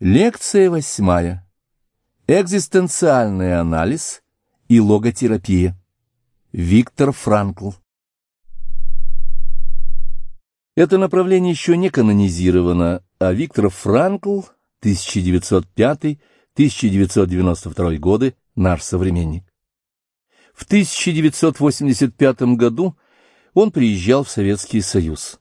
Лекция восьмая. Экзистенциальный анализ и логотерапия. Виктор Франкл. Это направление еще не канонизировано, а Виктор Франкл, 1905-1992 годы, наш современник. В 1985 году он приезжал в Советский Союз.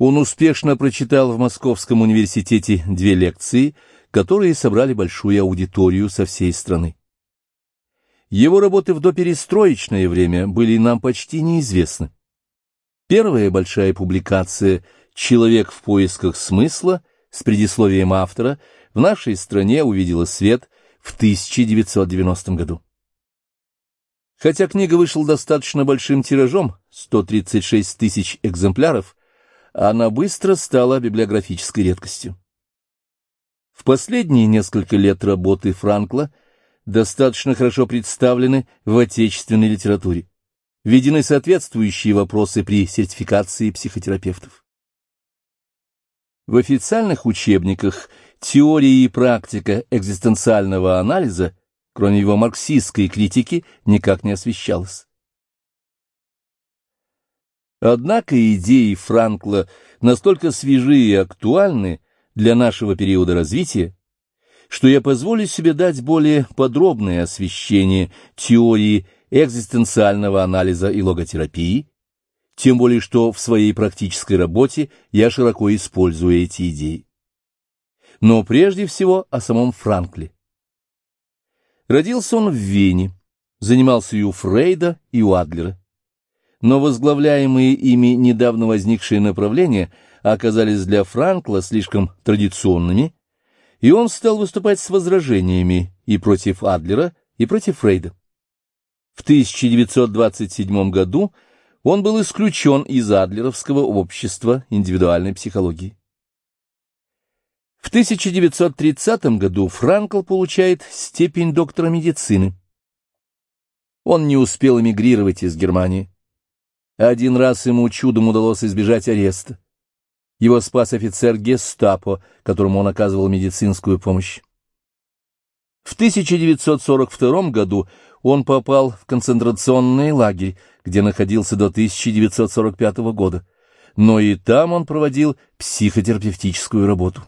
Он успешно прочитал в Московском университете две лекции, которые собрали большую аудиторию со всей страны. Его работы в доперестроечное время были нам почти неизвестны. Первая большая публикация «Человек в поисках смысла» с предисловием автора в нашей стране увидела свет в 1990 году. Хотя книга вышла достаточно большим тиражом, 136 тысяч экземпляров, она быстро стала библиографической редкостью. В последние несколько лет работы Франкла достаточно хорошо представлены в отечественной литературе. Введены соответствующие вопросы при сертификации психотерапевтов. В официальных учебниках теория и практика экзистенциального анализа, кроме его марксистской критики, никак не освещалась. Однако идеи Франкла настолько свежи и актуальны для нашего периода развития, что я позволю себе дать более подробное освещение теории экзистенциального анализа и логотерапии, тем более что в своей практической работе я широко использую эти идеи. Но прежде всего о самом Франкле. Родился он в Вене, занимался и у Фрейда, и у Адлера но возглавляемые ими недавно возникшие направления оказались для Франкла слишком традиционными, и он стал выступать с возражениями и против Адлера, и против Фрейда. В 1927 году он был исключен из Адлеровского общества индивидуальной психологии. В 1930 году Франкл получает степень доктора медицины. Он не успел эмигрировать из Германии. Один раз ему чудом удалось избежать ареста. Его спас офицер гестапо, которому он оказывал медицинскую помощь. В 1942 году он попал в концентрационный лагерь, где находился до 1945 года, но и там он проводил психотерапевтическую работу.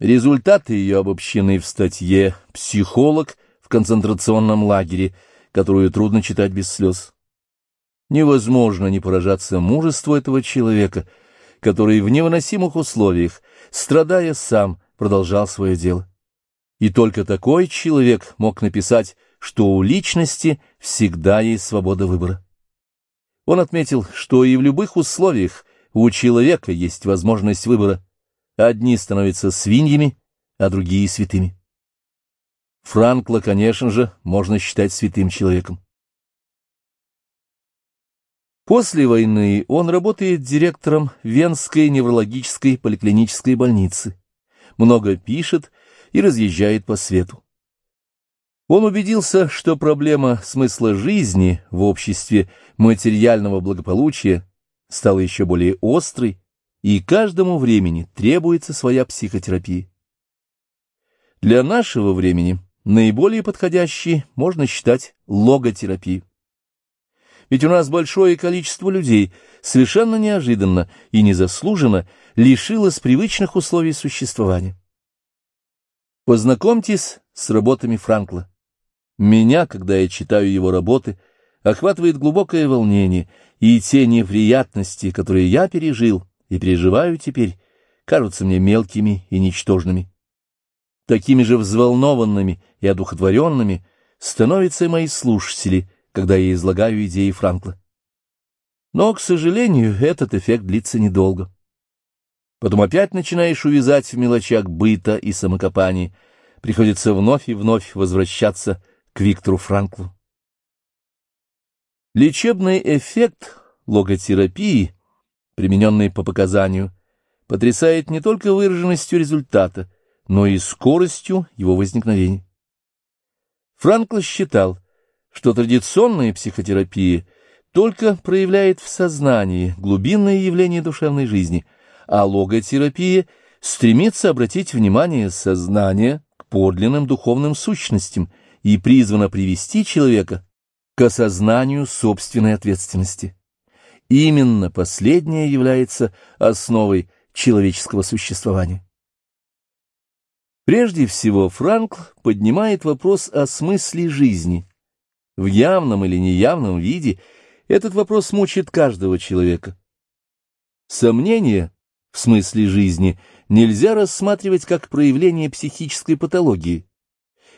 Результаты ее обобщены в статье «Психолог в концентрационном лагере», которую трудно читать без слез. Невозможно не поражаться мужеству этого человека, который в невыносимых условиях, страдая сам, продолжал свое дело. И только такой человек мог написать, что у личности всегда есть свобода выбора. Он отметил, что и в любых условиях у человека есть возможность выбора. Одни становятся свиньями, а другие — святыми. Франкла, конечно же, можно считать святым человеком. После войны он работает директором Венской неврологической поликлинической больницы, много пишет и разъезжает по свету. Он убедился, что проблема смысла жизни в обществе материального благополучия стала еще более острой, и каждому времени требуется своя психотерапия. Для нашего времени наиболее подходящей можно считать логотерапию. Ведь у нас большое количество людей совершенно неожиданно и незаслуженно лишилось привычных условий существования. Познакомьтесь с работами Франкла. Меня, когда я читаю его работы, охватывает глубокое волнение, и те неприятности, которые я пережил и переживаю теперь, кажутся мне мелкими и ничтожными. Такими же взволнованными и одухотворенными становятся мои слушатели, когда я излагаю идеи Франкла. Но, к сожалению, этот эффект длится недолго. Потом опять начинаешь увязать в мелочах быта и самокопания, приходится вновь и вновь возвращаться к Виктору Франклу. Лечебный эффект логотерапии, примененный по показанию, потрясает не только выраженностью результата, но и скоростью его возникновения. Франкл считал, что традиционная психотерапия только проявляет в сознании глубинные явления душевной жизни, а логотерапия стремится обратить внимание сознания к подлинным духовным сущностям и призвана привести человека к осознанию собственной ответственности. Именно последнее является основой человеческого существования. Прежде всего, Франкл поднимает вопрос о смысле жизни. В явном или неявном виде этот вопрос мучит каждого человека. Сомнение в смысле жизни нельзя рассматривать как проявление психической патологии.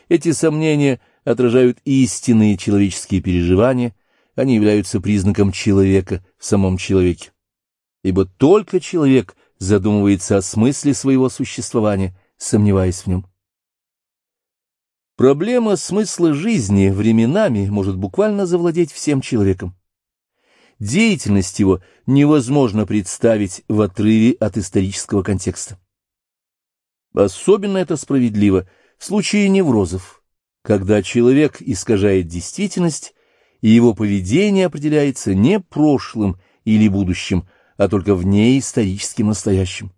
Эти сомнения отражают истинные человеческие переживания, они являются признаком человека в самом человеке. Ибо только человек задумывается о смысле своего существования, сомневаясь в нем. Проблема смысла жизни временами может буквально завладеть всем человеком. Деятельность его невозможно представить в отрыве от исторического контекста. Особенно это справедливо в случае неврозов, когда человек искажает действительность, и его поведение определяется не прошлым или будущим, а только вне историческим настоящим.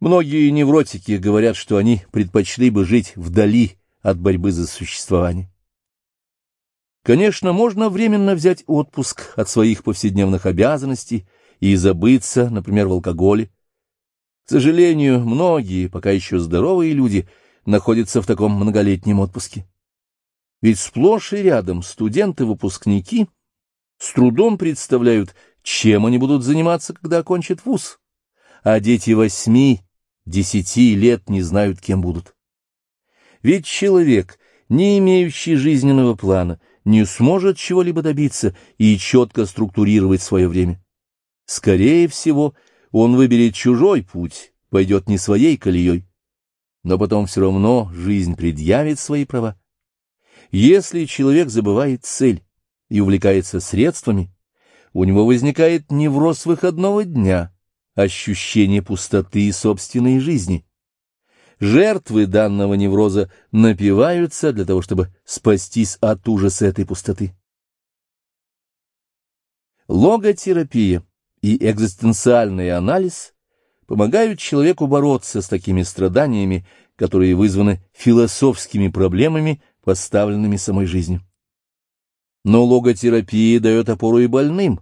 Многие невротики говорят, что они предпочли бы жить вдали от борьбы за существование. Конечно, можно временно взять отпуск от своих повседневных обязанностей и забыться, например, в алкоголе. К сожалению, многие, пока еще здоровые люди, находятся в таком многолетнем отпуске. Ведь сплошь и рядом студенты-выпускники с трудом представляют, чем они будут заниматься, когда окончат вуз, а дети восьми десяти лет не знают, кем будут. Ведь человек, не имеющий жизненного плана, не сможет чего-либо добиться и четко структурировать свое время. Скорее всего, он выберет чужой путь, пойдет не своей колеей. Но потом все равно жизнь предъявит свои права. Если человек забывает цель и увлекается средствами, у него возникает невроз выходного дня, ощущение пустоты собственной жизни. Жертвы данного невроза напиваются для того, чтобы спастись от ужаса этой пустоты. Логотерапия и экзистенциальный анализ помогают человеку бороться с такими страданиями, которые вызваны философскими проблемами, поставленными самой жизнью. Но логотерапия дает опору и больным,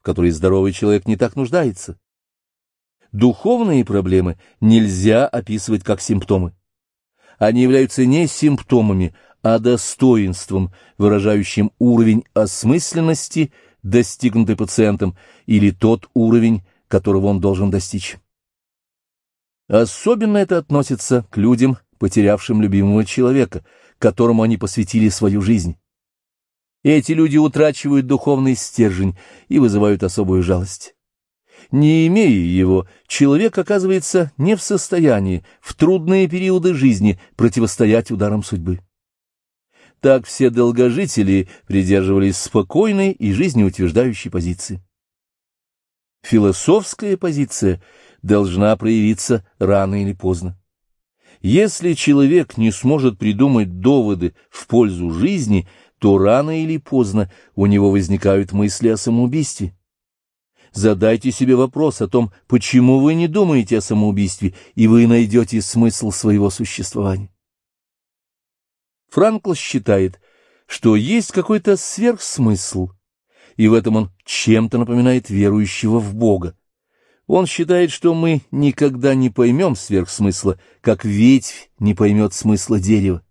в которой здоровый человек не так нуждается. Духовные проблемы нельзя описывать как симптомы. Они являются не симптомами, а достоинством, выражающим уровень осмысленности, достигнутый пациентом, или тот уровень, которого он должен достичь. Особенно это относится к людям, потерявшим любимого человека, которому они посвятили свою жизнь. Эти люди утрачивают духовный стержень и вызывают особую жалость. Не имея его, человек оказывается не в состоянии в трудные периоды жизни противостоять ударам судьбы. Так все долгожители придерживались спокойной и жизнеутверждающей позиции. Философская позиция должна проявиться рано или поздно. Если человек не сможет придумать доводы в пользу жизни, то рано или поздно у него возникают мысли о самоубийстве. Задайте себе вопрос о том, почему вы не думаете о самоубийстве, и вы найдете смысл своего существования. Франкл считает, что есть какой-то сверхсмысл, и в этом он чем-то напоминает верующего в Бога. Он считает, что мы никогда не поймем сверхсмысла, как ветвь не поймет смысла дерева.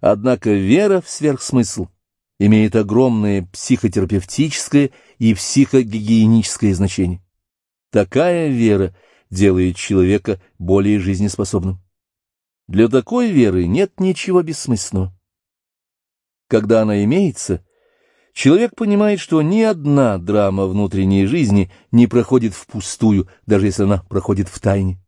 Однако вера в сверхсмысл — имеет огромное психотерапевтическое и психогигиеническое значение. Такая вера делает человека более жизнеспособным. Для такой веры нет ничего бессмысленного. Когда она имеется, человек понимает, что ни одна драма внутренней жизни не проходит впустую, даже если она проходит в тайне.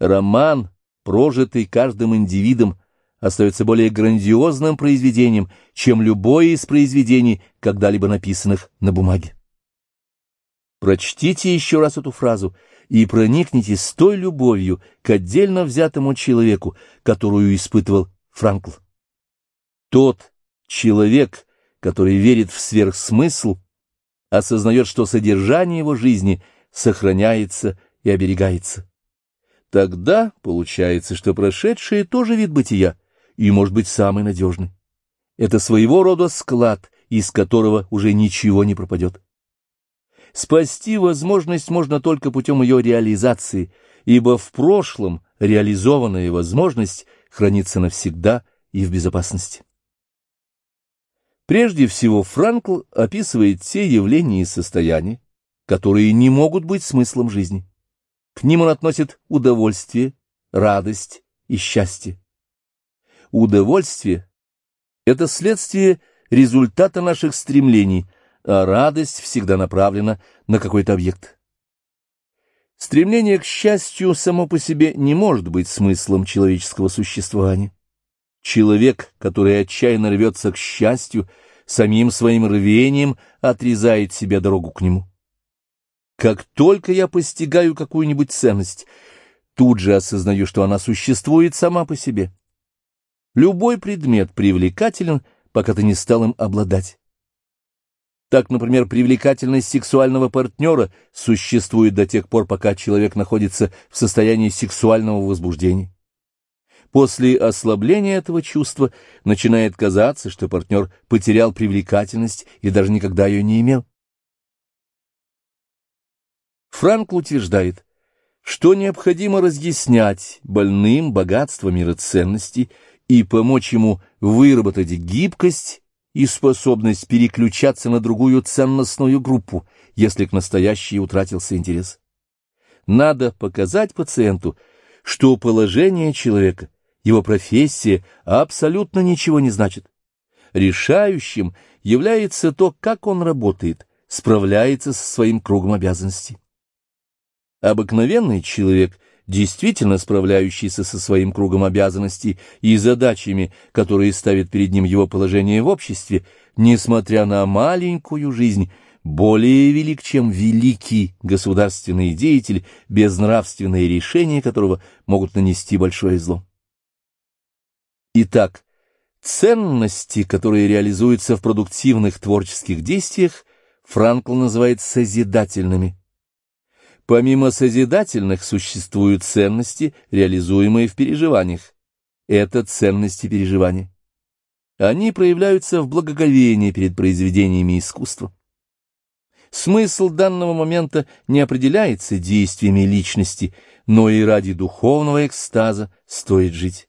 Роман, прожитый каждым индивидом, остается более грандиозным произведением, чем любое из произведений, когда-либо написанных на бумаге. Прочтите еще раз эту фразу и проникните с той любовью к отдельно взятому человеку, которую испытывал Франкл. Тот человек, который верит в сверхсмысл, осознает, что содержание его жизни сохраняется и оберегается. Тогда получается, что прошедшее тоже вид бытия и может быть самый надежный. Это своего рода склад, из которого уже ничего не пропадет. Спасти возможность можно только путем ее реализации, ибо в прошлом реализованная возможность хранится навсегда и в безопасности. Прежде всего, Франкл описывает те явления и состояния, которые не могут быть смыслом жизни. К ним он относит удовольствие, радость и счастье. Удовольствие — это следствие результата наших стремлений — а радость всегда направлена на какой-то объект. Стремление к счастью само по себе не может быть смыслом человеческого существования. Человек, который отчаянно рвется к счастью, самим своим рвением отрезает себе дорогу к нему. Как только я постигаю какую-нибудь ценность, тут же осознаю, что она существует сама по себе. Любой предмет привлекателен, пока ты не стал им обладать. Так, например, привлекательность сексуального партнера существует до тех пор, пока человек находится в состоянии сексуального возбуждения. После ослабления этого чувства начинает казаться, что партнер потерял привлекательность и даже никогда ее не имел. Франкл утверждает, что необходимо разъяснять больным богатство мироценностей и помочь ему выработать гибкость и способность переключаться на другую ценностную группу, если к настоящей утратился интерес. Надо показать пациенту, что положение человека, его профессия абсолютно ничего не значит. Решающим является то, как он работает, справляется со своим кругом обязанностей. Обыкновенный человек – действительно справляющийся со своим кругом обязанностей и задачами, которые ставит перед ним его положение в обществе, несмотря на маленькую жизнь, более велик, чем великий государственный деятель, безнравственные решения которого могут нанести большое зло. Итак, ценности, которые реализуются в продуктивных творческих действиях, Франкл называет созидательными – Помимо созидательных существуют ценности, реализуемые в переживаниях. Это ценности переживания. Они проявляются в благоговении перед произведениями искусства. Смысл данного момента не определяется действиями личности, но и ради духовного экстаза стоит жить.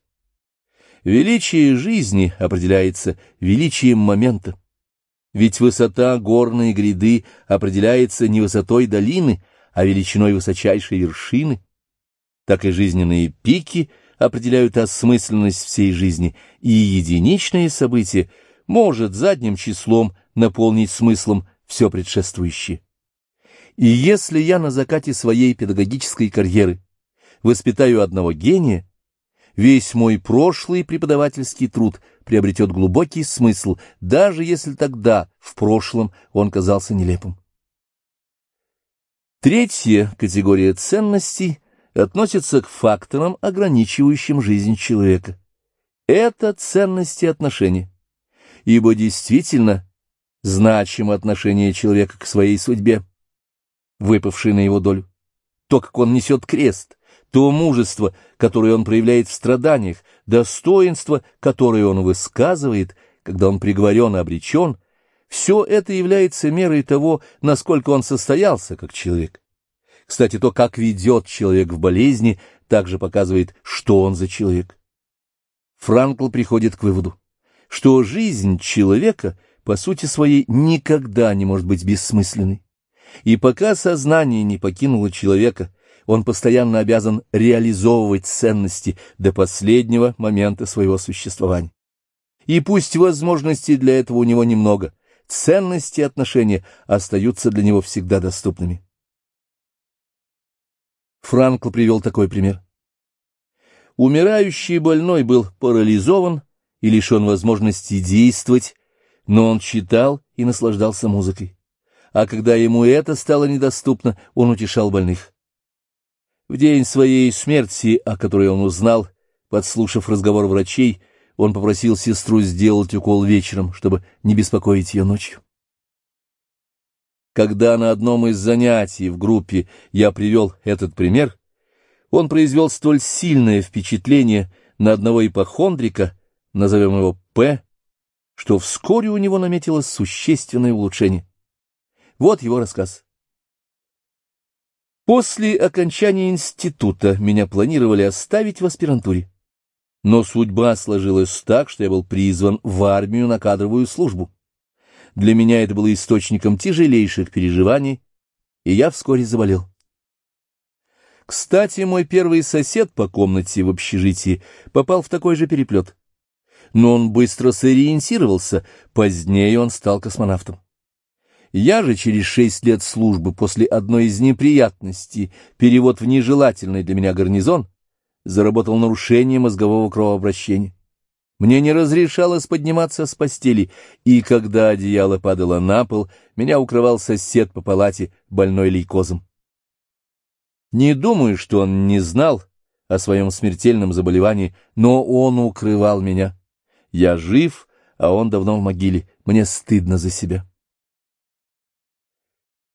Величие жизни определяется величием момента. Ведь высота горной гряды определяется не высотой долины, а величиной высочайшей вершины, так и жизненные пики определяют осмысленность всей жизни, и единичное событие может задним числом наполнить смыслом все предшествующее. И если я на закате своей педагогической карьеры воспитаю одного гения, весь мой прошлый преподавательский труд приобретет глубокий смысл, даже если тогда, в прошлом, он казался нелепым. Третья категория ценностей относится к факторам, ограничивающим жизнь человека. Это ценности отношений, ибо действительно значимо отношение человека к своей судьбе, выпавшей на его долю. То, как он несет крест, то мужество, которое он проявляет в страданиях, достоинство, которое он высказывает, когда он приговорен и обречен, все это является мерой того, насколько он состоялся как человек. Кстати, то, как ведет человек в болезни, также показывает, что он за человек. Франкл приходит к выводу, что жизнь человека по сути своей никогда не может быть бессмысленной. И пока сознание не покинуло человека, он постоянно обязан реализовывать ценности до последнего момента своего существования. И пусть возможностей для этого у него немного, ценности и отношения остаются для него всегда доступными. Франкл привел такой пример. Умирающий больной был парализован и лишен возможности действовать, но он читал и наслаждался музыкой. А когда ему это стало недоступно, он утешал больных. В день своей смерти, о которой он узнал, подслушав разговор врачей, он попросил сестру сделать укол вечером, чтобы не беспокоить ее ночью. Когда на одном из занятий в группе я привел этот пример, он произвел столь сильное впечатление на одного ипохондрика, назовем его П, что вскоре у него наметилось существенное улучшение. Вот его рассказ. После окончания института меня планировали оставить в аспирантуре. Но судьба сложилась так, что я был призван в армию на кадровую службу. Для меня это было источником тяжелейших переживаний, и я вскоре заболел. Кстати, мой первый сосед по комнате в общежитии попал в такой же переплет. Но он быстро сориентировался, позднее он стал космонавтом. Я же через шесть лет службы после одной из неприятностей, перевод в нежелательный для меня гарнизон, заработал нарушение мозгового кровообращения. Мне не разрешалось подниматься с постели, и когда одеяло падало на пол, меня укрывал сосед по палате, больной лейкозом. Не думаю, что он не знал о своем смертельном заболевании, но он укрывал меня. Я жив, а он давно в могиле. Мне стыдно за себя.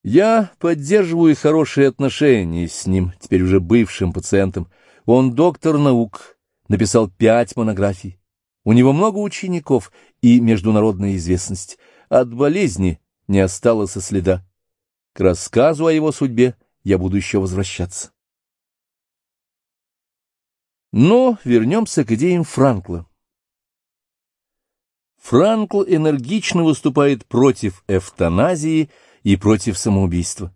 Я поддерживаю хорошие отношения с ним, теперь уже бывшим пациентом. Он доктор наук, написал пять монографий. У него много учеников и международная известность. От болезни не осталось и следа. К рассказу о его судьбе я буду еще возвращаться. Но вернемся к идеям Франкла. Франкл энергично выступает против эвтаназии и против самоубийства.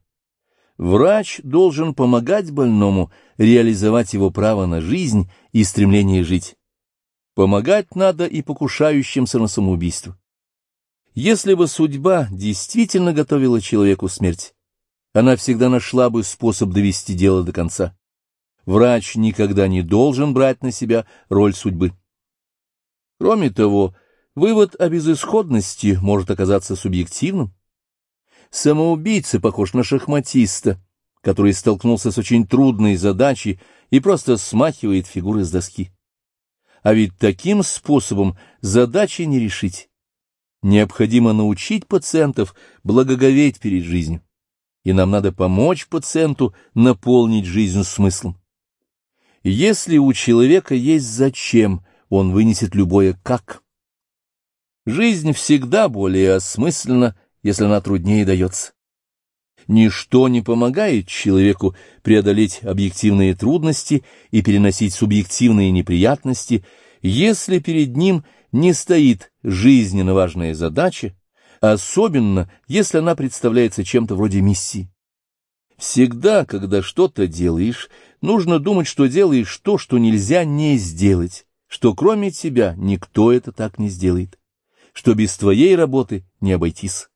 Врач должен помогать больному реализовать его право на жизнь и стремление жить. Помогать надо и покушающимся на самоубийство. Если бы судьба действительно готовила человеку смерть, она всегда нашла бы способ довести дело до конца. Врач никогда не должен брать на себя роль судьбы. Кроме того, вывод о безысходности может оказаться субъективным. Самоубийца похож на шахматиста, который столкнулся с очень трудной задачей и просто смахивает фигуры с доски. А ведь таким способом задачи не решить. Необходимо научить пациентов благоговеть перед жизнью, и нам надо помочь пациенту наполнить жизнь смыслом. Если у человека есть зачем, он вынесет любое как. Жизнь всегда более осмысленна, если она труднее дается. Ничто не помогает человеку преодолеть объективные трудности и переносить субъективные неприятности, если перед ним не стоит жизненно важная задача, особенно если она представляется чем-то вроде миссии. Всегда, когда что-то делаешь, нужно думать, что делаешь то, что нельзя не сделать, что кроме тебя никто это так не сделает, что без твоей работы не обойтись.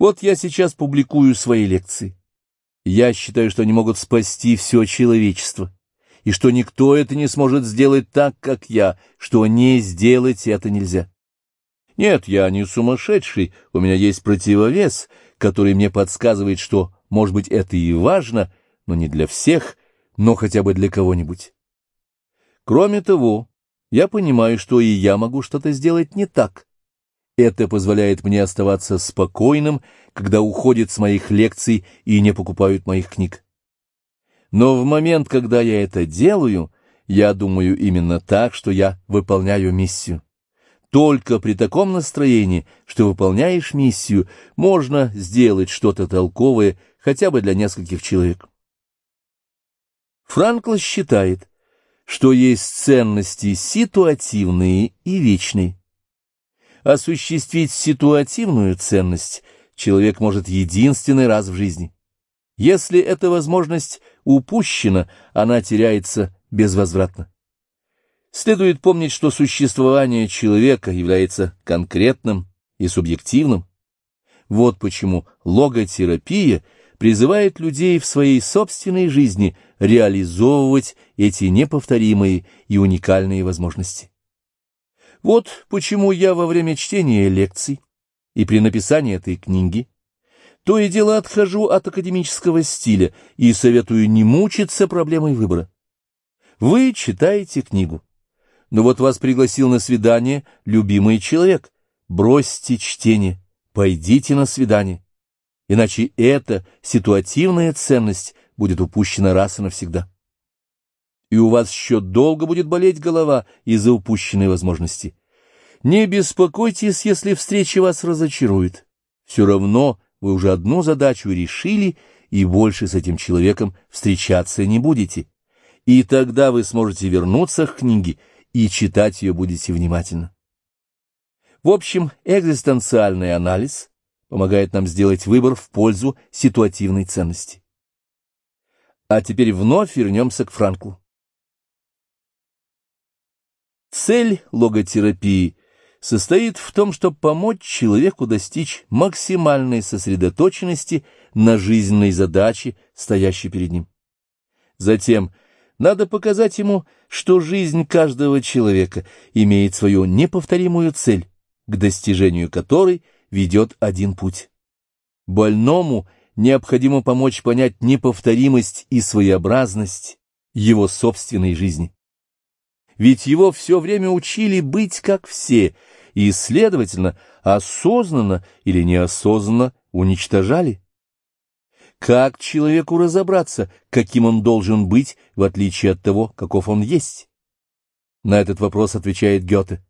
Вот я сейчас публикую свои лекции. Я считаю, что они могут спасти все человечество, и что никто это не сможет сделать так, как я, что не сделать это нельзя. Нет, я не сумасшедший, у меня есть противовес, который мне подсказывает, что, может быть, это и важно, но не для всех, но хотя бы для кого-нибудь. Кроме того, я понимаю, что и я могу что-то сделать не так, это позволяет мне оставаться спокойным, когда уходят с моих лекций и не покупают моих книг. Но в момент, когда я это делаю, я думаю именно так, что я выполняю миссию. Только при таком настроении, что выполняешь миссию, можно сделать что-то толковое хотя бы для нескольких человек. Франкл считает, что есть ценности ситуативные и вечные. Осуществить ситуативную ценность человек может единственный раз в жизни. Если эта возможность упущена, она теряется безвозвратно. Следует помнить, что существование человека является конкретным и субъективным. Вот почему логотерапия призывает людей в своей собственной жизни реализовывать эти неповторимые и уникальные возможности. Вот почему я во время чтения лекций и при написании этой книги то и дело отхожу от академического стиля и советую не мучиться проблемой выбора. Вы читаете книгу, но вот вас пригласил на свидание любимый человек. Бросьте чтение, пойдите на свидание. иначе эта ситуативная ценность будет упущена раз и навсегда. И у вас еще долго будет болеть голова из-за упущенной возможности. Не беспокойтесь, если встреча вас разочарует. Все равно вы уже одну задачу решили, и больше с этим человеком встречаться не будете. И тогда вы сможете вернуться к книге и читать ее будете внимательно. В общем, экзистенциальный анализ помогает нам сделать выбор в пользу ситуативной ценности. А теперь вновь вернемся к Франклу. Цель логотерапии состоит в том, чтобы помочь человеку достичь максимальной сосредоточенности на жизненной задаче, стоящей перед ним. Затем надо показать ему, что жизнь каждого человека имеет свою неповторимую цель, к достижению которой ведет один путь. Больному необходимо помочь понять неповторимость и своеобразность его собственной жизни. Ведь его все время учили быть как все, и, следовательно, осознанно или неосознанно уничтожали. Как человеку разобраться, каким он должен быть, в отличие от того, каков он есть? На этот вопрос отвечает Гёте.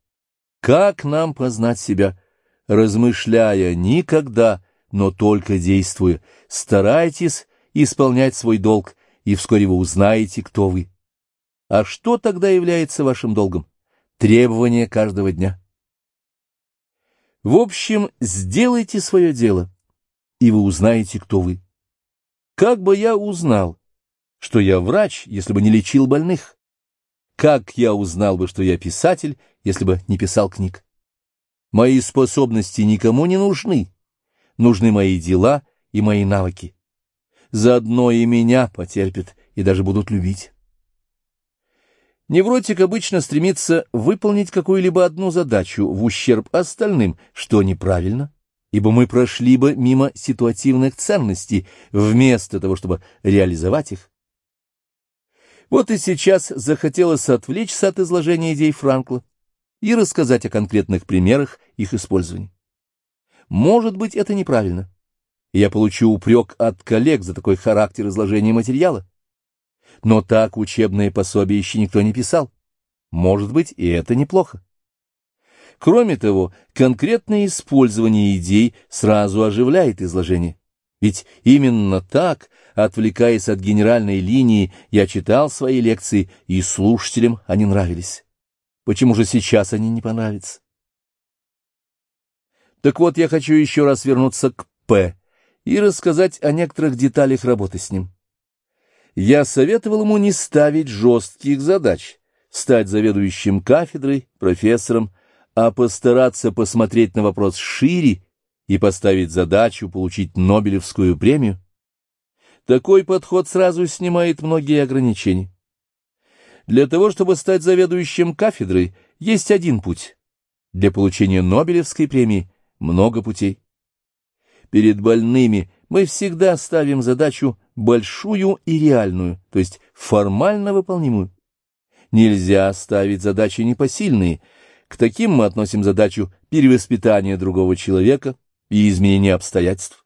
Как нам познать себя? Размышляя никогда, но только действуя. Старайтесь исполнять свой долг, и вскоре вы узнаете, кто вы. А что тогда является вашим долгом? Требование каждого дня. В общем, сделайте свое дело, и вы узнаете, кто вы. Как бы я узнал, что я врач, если бы не лечил больных? Как я узнал бы, что я писатель, если бы не писал книг? Мои способности никому не нужны. Нужны мои дела и мои навыки. Заодно и меня потерпят и даже будут любить. Невротик обычно стремится выполнить какую-либо одну задачу в ущерб остальным, что неправильно ибо мы прошли бы мимо ситуативных ценностей, вместо того, чтобы реализовать их. Вот и сейчас захотелось отвлечься от изложения идей Франкла и рассказать о конкретных примерах их использования. Может быть, это неправильно. Я получу упрек от коллег за такой характер изложения материала. Но так учебное пособие еще никто не писал. Может быть, и это неплохо. Кроме того, конкретное использование идей сразу оживляет изложение. Ведь именно так, отвлекаясь от генеральной линии, я читал свои лекции, и слушателям они нравились. Почему же сейчас они не понравятся? Так вот, я хочу еще раз вернуться к П и рассказать о некоторых деталях работы с ним. Я советовал ему не ставить жестких задач, стать заведующим кафедрой, профессором, а постараться посмотреть на вопрос шире и поставить задачу получить Нобелевскую премию. Такой подход сразу снимает многие ограничения. Для того, чтобы стать заведующим кафедрой, есть один путь. Для получения Нобелевской премии много путей. Перед больными мы всегда ставим задачу большую и реальную, то есть формально выполнимую. Нельзя ставить задачи непосильные – к таким мы относим задачу перевоспитания другого человека и изменения обстоятельств.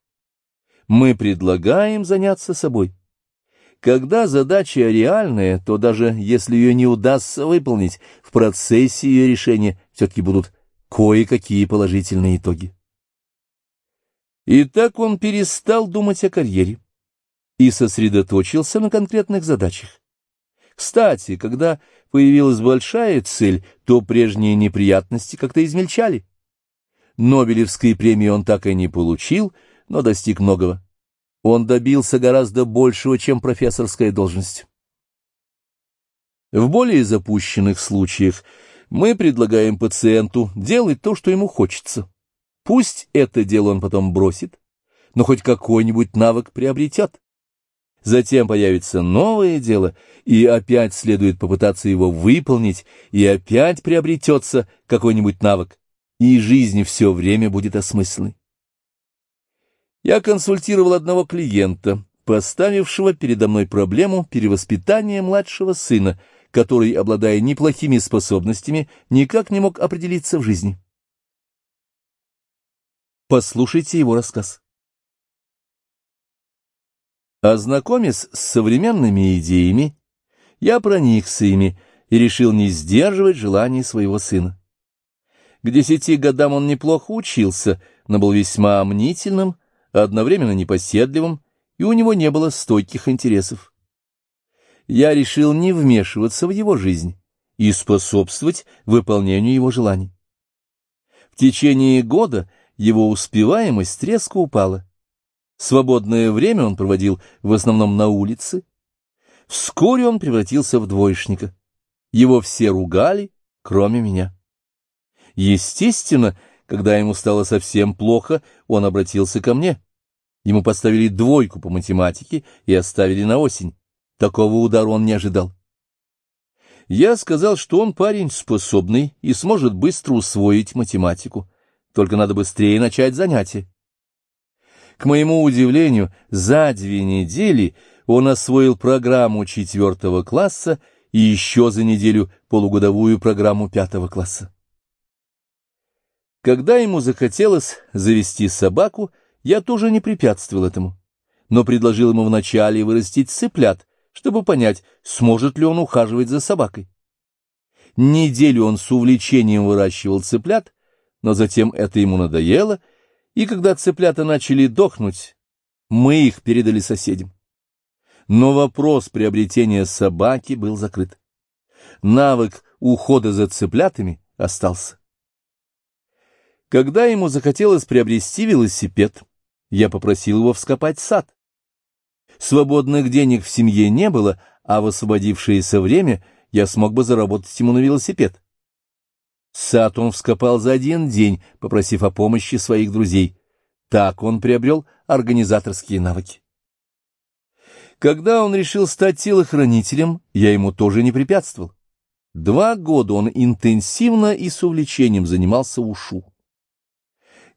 Мы предлагаем заняться собой. Когда задача реальная, то даже если ее не удастся выполнить, в процессе ее решения все-таки будут кое-какие положительные итоги. И так он перестал думать о карьере и сосредоточился на конкретных задачах. Кстати, когда появилась большая цель, то прежние неприятности как-то измельчали. Нобелевской премии он так и не получил, но достиг многого. Он добился гораздо большего, чем профессорская должность. В более запущенных случаях мы предлагаем пациенту делать то, что ему хочется. Пусть это дело он потом бросит, но хоть какой-нибудь навык приобретет. Затем появится новое дело, и опять следует попытаться его выполнить, и опять приобретется какой-нибудь навык, и жизнь все время будет осмысленной. Я консультировал одного клиента, поставившего передо мной проблему перевоспитания младшего сына, который, обладая неплохими способностями, никак не мог определиться в жизни. Послушайте его рассказ. Ознакомясь с современными идеями, я проникся ими и решил не сдерживать желаний своего сына. К десяти годам он неплохо учился, но был весьма мнительным, одновременно непоседливым, и у него не было стойких интересов. Я решил не вмешиваться в его жизнь и способствовать выполнению его желаний. В течение года его успеваемость резко упала. Свободное время он проводил в основном на улице. Вскоре он превратился в двоечника. Его все ругали, кроме меня. Естественно, когда ему стало совсем плохо, он обратился ко мне. Ему поставили двойку по математике и оставили на осень. Такого удара он не ожидал. Я сказал, что он парень способный и сможет быстро усвоить математику, только надо быстрее начать занятия. К моему удивлению, за две недели он освоил программу четвертого класса и еще за неделю полугодовую программу пятого класса. Когда ему захотелось завести собаку, я тоже не препятствовал этому, но предложил ему вначале вырастить цыплят, чтобы понять, сможет ли он ухаживать за собакой. Неделю он с увлечением выращивал цыплят, но затем это ему надоело, и когда цыплята начали дохнуть, мы их передали соседям. Но вопрос приобретения собаки был закрыт. Навык ухода за цыплятами остался. Когда ему захотелось приобрести велосипед, я попросил его вскопать сад. Свободных денег в семье не было, а в освободившееся время я смог бы заработать ему на велосипед. Сад он вскопал за один день, попросив о помощи своих друзей. Так он приобрел организаторские навыки. Когда он решил стать телохранителем, я ему тоже не препятствовал. Два года он интенсивно и с увлечением занимался ушу.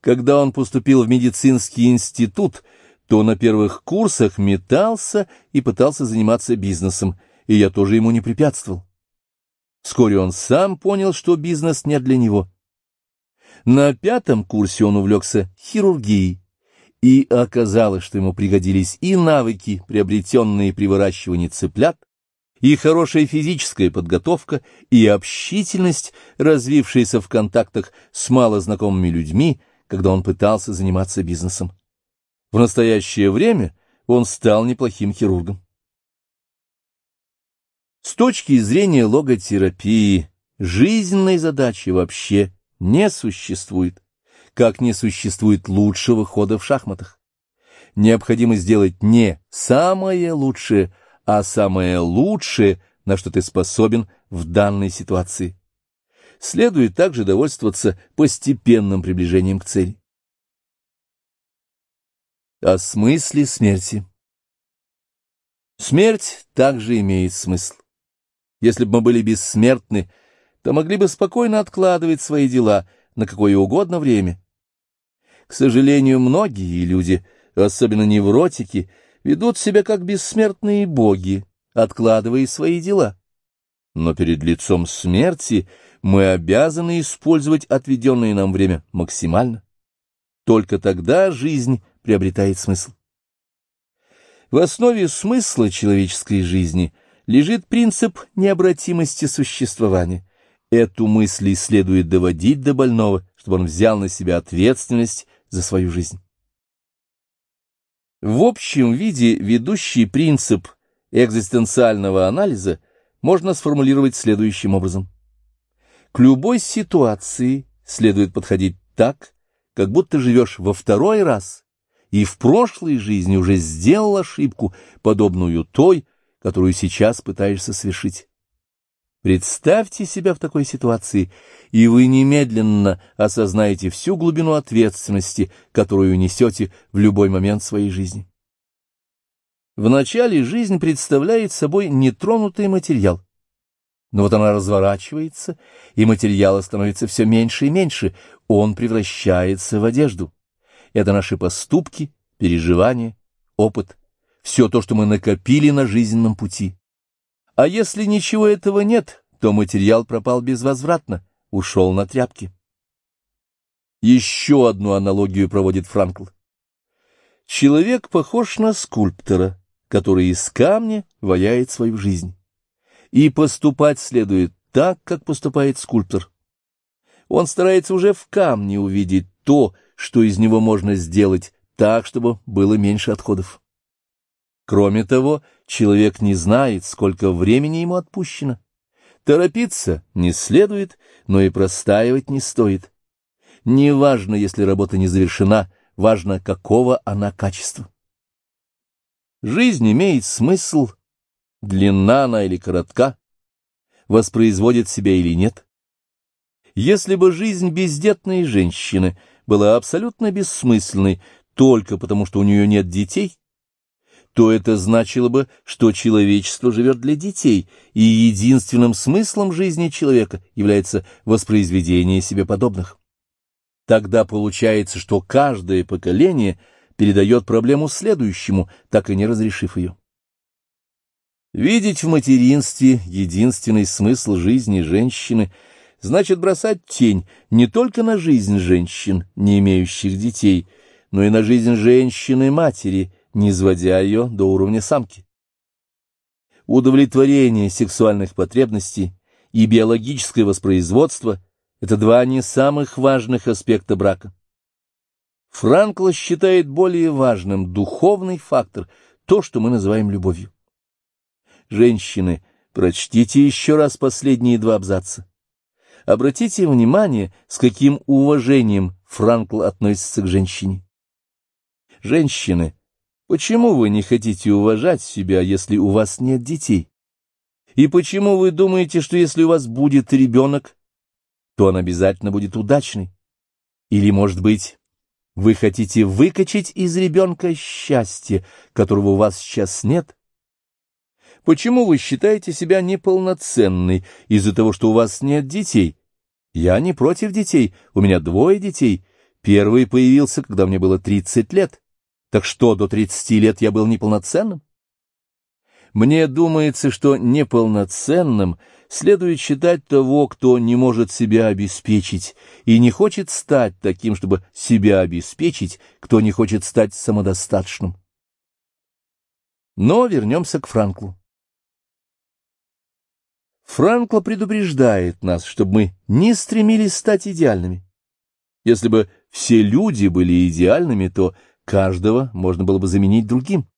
Когда он поступил в медицинский институт, то на первых курсах метался и пытался заниматься бизнесом, и я тоже ему не препятствовал. Вскоре он сам понял, что бизнес не для него. На пятом курсе он увлекся хирургией, и оказалось, что ему пригодились и навыки, приобретенные при выращивании цыплят, и хорошая физическая подготовка, и общительность, развившаяся в контактах с малознакомыми людьми, когда он пытался заниматься бизнесом. В настоящее время он стал неплохим хирургом. С точки зрения логотерапии, жизненной задачи вообще не существует, как не существует лучшего хода в шахматах. Необходимо сделать не самое лучшее, а самое лучшее, на что ты способен в данной ситуации следует также довольствоваться постепенным приближением к цели. О смысле смерти Смерть также имеет смысл. Если бы мы были бессмертны, то могли бы спокойно откладывать свои дела на какое угодно время. К сожалению, многие люди, особенно невротики, ведут себя как бессмертные боги, откладывая свои дела. Но перед лицом смерти мы обязаны использовать отведенное нам время максимально. Только тогда жизнь приобретает смысл. В основе смысла человеческой жизни лежит принцип необратимости существования. Эту мысль следует доводить до больного, чтобы он взял на себя ответственность за свою жизнь. В общем виде ведущий принцип экзистенциального анализа можно сформулировать следующим образом. К любой ситуации следует подходить так, как будто живешь во второй раз, и в прошлой жизни уже сделал ошибку, подобную той, которую сейчас пытаешься совершить. Представьте себя в такой ситуации, и вы немедленно осознаете всю глубину ответственности, которую несете в любой момент своей жизни. Вначале жизнь представляет собой нетронутый материал, но вот она разворачивается, и материала становится все меньше и меньше, он превращается в одежду. Это наши поступки, переживания, опыт, все то, что мы накопили на жизненном пути. А если ничего этого нет, то материал пропал безвозвратно, ушел на тряпки. Еще одну аналогию проводит Франкл. Человек похож на скульптора, который из камня ваяет свою жизнь. И поступать следует так, как поступает скульптор. Он старается уже в камне увидеть то, что из него можно сделать так, чтобы было меньше отходов. Кроме того, человек не знает, сколько времени ему отпущено. Торопиться не следует, но и простаивать не стоит. Не важно, если работа не завершена, важно, какого она качества. Жизнь имеет смысл, длинна она или коротка, воспроизводит себя или нет. Если бы жизнь бездетной женщины была абсолютно бессмысленной только потому, что у нее нет детей, то это значило бы, что человечество живет для детей, и единственным смыслом жизни человека является воспроизведение себе подобных. Тогда получается, что каждое поколение передает проблему следующему, так и не разрешив ее. Видеть в материнстве единственный смысл жизни женщины значит бросать тень не только на жизнь женщин, не имеющих детей, но и на жизнь женщины-матери, не сводя ее до уровня самки. Удовлетворение сексуальных потребностей и биологическое воспроизводство – это два не самых важных аспекта брака. Франкл считает более важным духовный фактор, то, что мы называем любовью. Женщины, прочтите еще раз последние два абзаца. Обратите внимание, с каким уважением Франкл относится к женщине. Женщины, почему вы не хотите уважать себя, если у вас нет детей? И почему вы думаете, что если у вас будет ребенок, то он обязательно будет удачный? Или, может быть, вы хотите выкачать из ребенка счастье, которого у вас сейчас нет? Почему вы считаете себя неполноценной из-за того, что у вас нет детей? Я не против детей, у меня двое детей. Первый появился, когда мне было 30 лет. Так что, до 30 лет я был неполноценным? Мне думается, что неполноценным следует считать того, кто не может себя обеспечить и не хочет стать таким, чтобы себя обеспечить, кто не хочет стать самодостаточным. Но вернемся к Франклу. Франкло предупреждает нас, чтобы мы не стремились стать идеальными. Если бы все люди были идеальными, то каждого можно было бы заменить другим.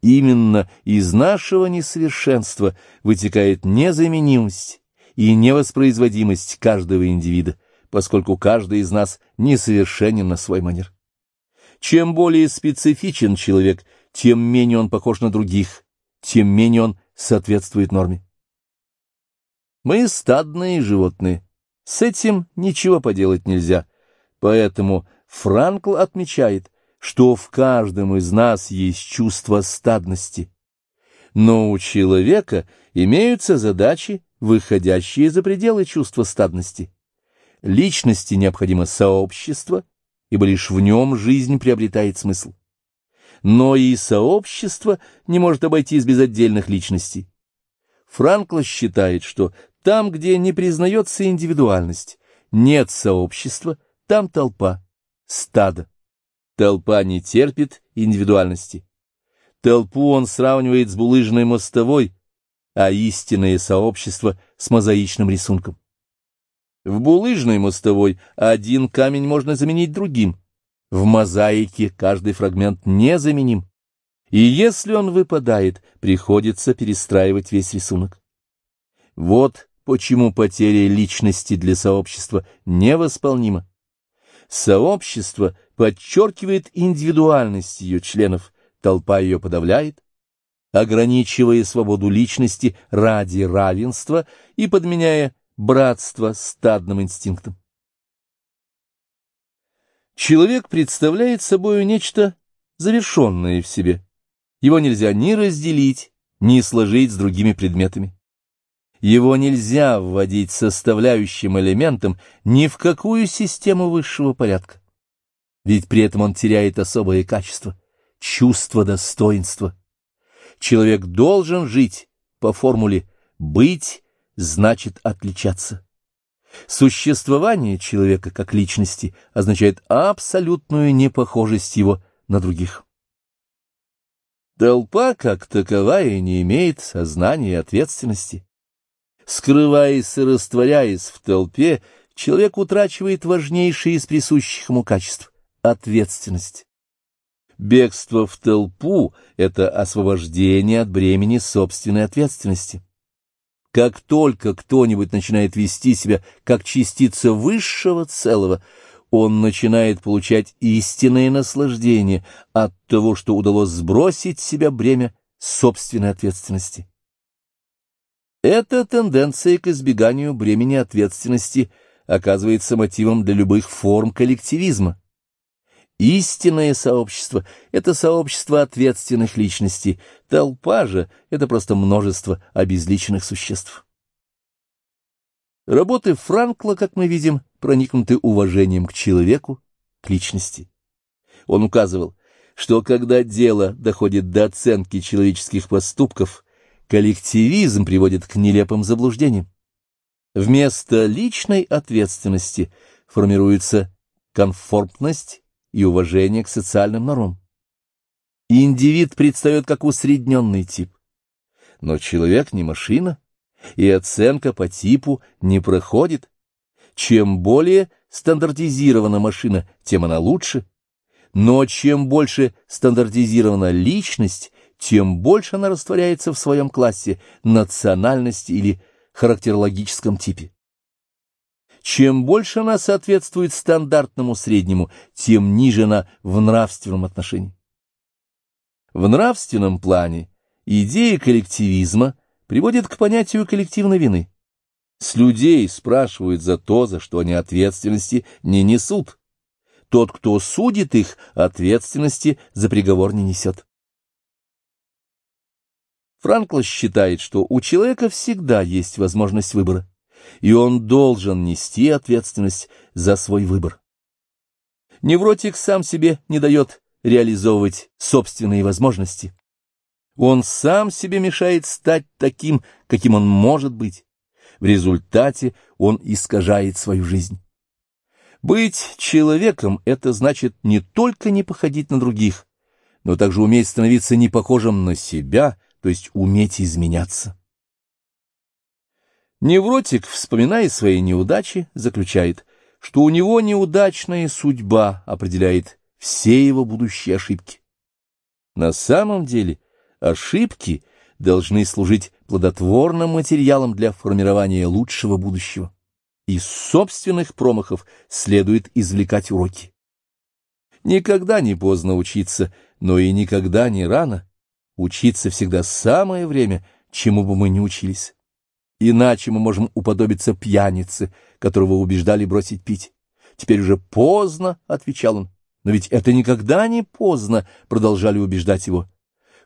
Именно из нашего несовершенства вытекает незаменимость и невоспроизводимость каждого индивида, поскольку каждый из нас несовершенен на свой манер. Чем более специфичен человек, тем менее он похож на других, тем менее он соответствует норме. Мы стадные животные. С этим ничего поделать нельзя. Поэтому Франкл отмечает, что в каждом из нас есть чувство стадности. Но у человека имеются задачи, выходящие за пределы чувства стадности. Личности необходимо сообщество, ибо лишь в нем жизнь приобретает смысл. Но и сообщество не может обойтись без отдельных личностей. Франкл считает, что там, где не признается индивидуальность, нет сообщества, там толпа, стадо. Толпа не терпит индивидуальности. Толпу он сравнивает с булыжной мостовой, а истинное сообщество с мозаичным рисунком. В булыжной мостовой один камень можно заменить другим. В мозаике каждый фрагмент незаменим. И если он выпадает, приходится перестраивать весь рисунок. Вот почему потеря личности для сообщества невосполнима. Сообщество подчеркивает индивидуальность ее членов, толпа ее подавляет, ограничивая свободу личности ради равенства и подменяя братство стадным инстинктом. Человек представляет собой нечто завершенное в себе. Его нельзя ни разделить, ни сложить с другими предметами. Его нельзя вводить составляющим элементом ни в какую систему высшего порядка. Ведь при этом он теряет особое качество — чувство достоинства. Человек должен жить по формуле «быть» значит отличаться. Существование человека как личности означает абсолютную непохожесть его на других. Толпа, как таковая, не имеет сознания и ответственности. Скрываясь и растворяясь в толпе, человек утрачивает важнейшее из присущих ему качеств — ответственность. Бегство в толпу — это освобождение от бремени собственной ответственности. Как только кто-нибудь начинает вести себя как частица высшего целого, он начинает получать истинное наслаждение от того, что удалось сбросить с себя бремя собственной ответственности. Эта тенденция к избеганию бремени ответственности оказывается мотивом для любых форм коллективизма. Истинное сообщество — это сообщество ответственных личностей, толпа же — это просто множество обезличенных существ. Работы Франкла, как мы видим, проникнуты уважением к человеку, к личности. Он указывал, что когда дело доходит до оценки человеческих поступков, коллективизм приводит к нелепым заблуждениям. Вместо личной ответственности формируется конформность и уважение к социальным нормам. Индивид предстает как усредненный тип. Но человек не машина, и оценка по типу не проходит. Чем более стандартизирована машина, тем она лучше. Но чем больше стандартизирована личность, тем больше она растворяется в своем классе, национальности или характерологическом типе. Чем больше она соответствует стандартному среднему, тем ниже она в нравственном отношении. В нравственном плане идея коллективизма приводит к понятию коллективной вины. С людей спрашивают за то, за что они ответственности не несут. Тот, кто судит их, ответственности за приговор не несет. Франкл считает, что у человека всегда есть возможность выбора и он должен нести ответственность за свой выбор. Невротик сам себе не дает реализовывать собственные возможности. Он сам себе мешает стать таким, каким он может быть. В результате он искажает свою жизнь. Быть человеком — это значит не только не походить на других, но также уметь становиться непохожим на себя, то есть уметь изменяться. Невротик, вспоминая свои неудачи, заключает, что у него неудачная судьба определяет все его будущие ошибки. На самом деле ошибки должны служить плодотворным материалом для формирования лучшего будущего. Из собственных промахов следует извлекать уроки. Никогда не поздно учиться, но и никогда не рано. Учиться всегда самое время, чему бы мы ни учились. Иначе мы можем уподобиться пьянице, которого убеждали бросить пить. Теперь уже поздно, — отвечал он. Но ведь это никогда не поздно, — продолжали убеждать его.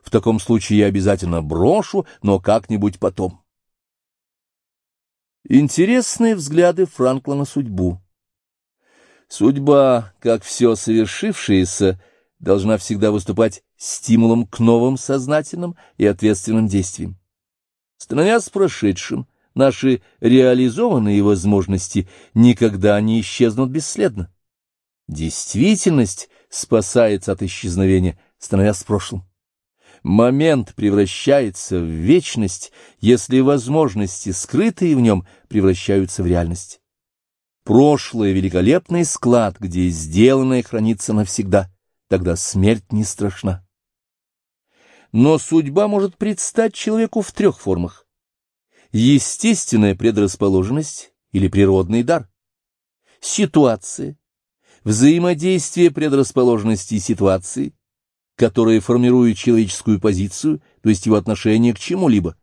В таком случае я обязательно брошу, но как-нибудь потом. Интересные взгляды Франкла на судьбу. Судьба, как все совершившееся, должна всегда выступать стимулом к новым сознательным и ответственным действиям. Становясь прошедшим, наши реализованные возможности никогда не исчезнут бесследно. Действительность спасается от исчезновения, становясь прошлым. Момент превращается в вечность, если возможности, скрытые в нем, превращаются в реальность. Прошлое — великолепный склад, где сделанное хранится навсегда, тогда смерть не страшна. Но судьба может предстать человеку в трех формах. Естественная предрасположенность или природный дар. Ситуация. Взаимодействие предрасположенности и ситуации, которые формируют человеческую позицию, то есть его отношение к чему-либо.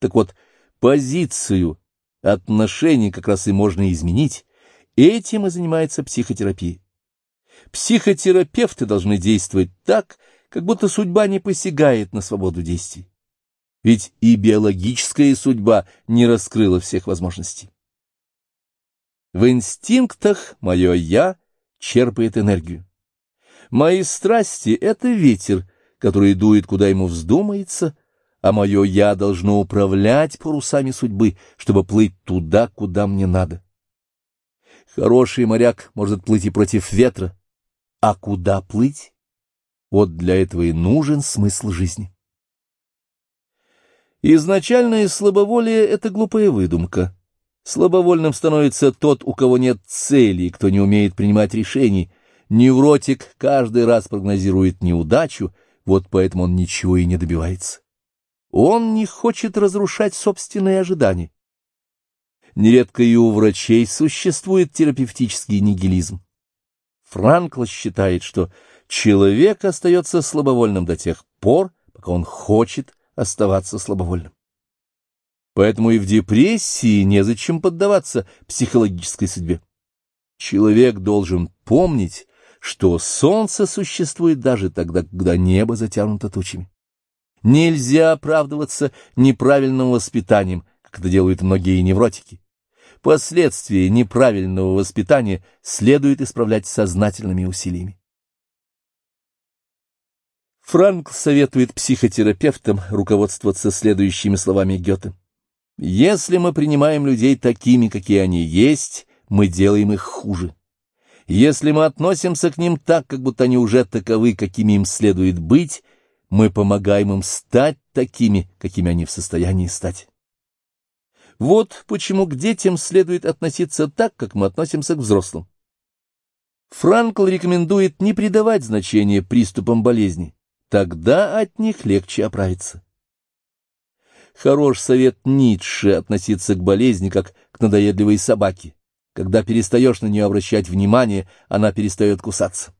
Так вот, позицию, отношение как раз и можно изменить. Этим и занимается психотерапия. Психотерапевты должны действовать так, как будто судьба не посягает на свободу действий. Ведь и биологическая судьба не раскрыла всех возможностей. В инстинктах мое «я» черпает энергию. Мои страсти — это ветер, который дует, куда ему вздумается, а мое «я» должно управлять парусами судьбы, чтобы плыть туда, куда мне надо. Хороший моряк может плыть и против ветра, а куда плыть? Вот для этого и нужен смысл жизни. Изначальное слабоволие — это глупая выдумка. Слабовольным становится тот, у кого нет цели, кто не умеет принимать решений. Невротик каждый раз прогнозирует неудачу, вот поэтому он ничего и не добивается. Он не хочет разрушать собственные ожидания. Нередко и у врачей существует терапевтический нигилизм. Франкл считает, что человек остается слабовольным до тех пор, пока он хочет оставаться слабовольным. Поэтому и в депрессии незачем поддаваться психологической судьбе. Человек должен помнить, что солнце существует даже тогда, когда небо затянуто тучами. Нельзя оправдываться неправильным воспитанием, как это делают многие невротики. Последствия неправильного воспитания следует исправлять сознательными усилиями. Франк советует психотерапевтам руководствоваться следующими словами Гёте. «Если мы принимаем людей такими, какие они есть, мы делаем их хуже. Если мы относимся к ним так, как будто они уже таковы, какими им следует быть, мы помогаем им стать такими, какими они в состоянии стать». Вот почему к детям следует относиться так, как мы относимся к взрослым. Франкл рекомендует не придавать значения приступам болезни Тогда от них легче оправиться. Хорош совет Ницше относиться к болезни, как к надоедливой собаке. Когда перестаешь на нее обращать внимание, она перестает кусаться.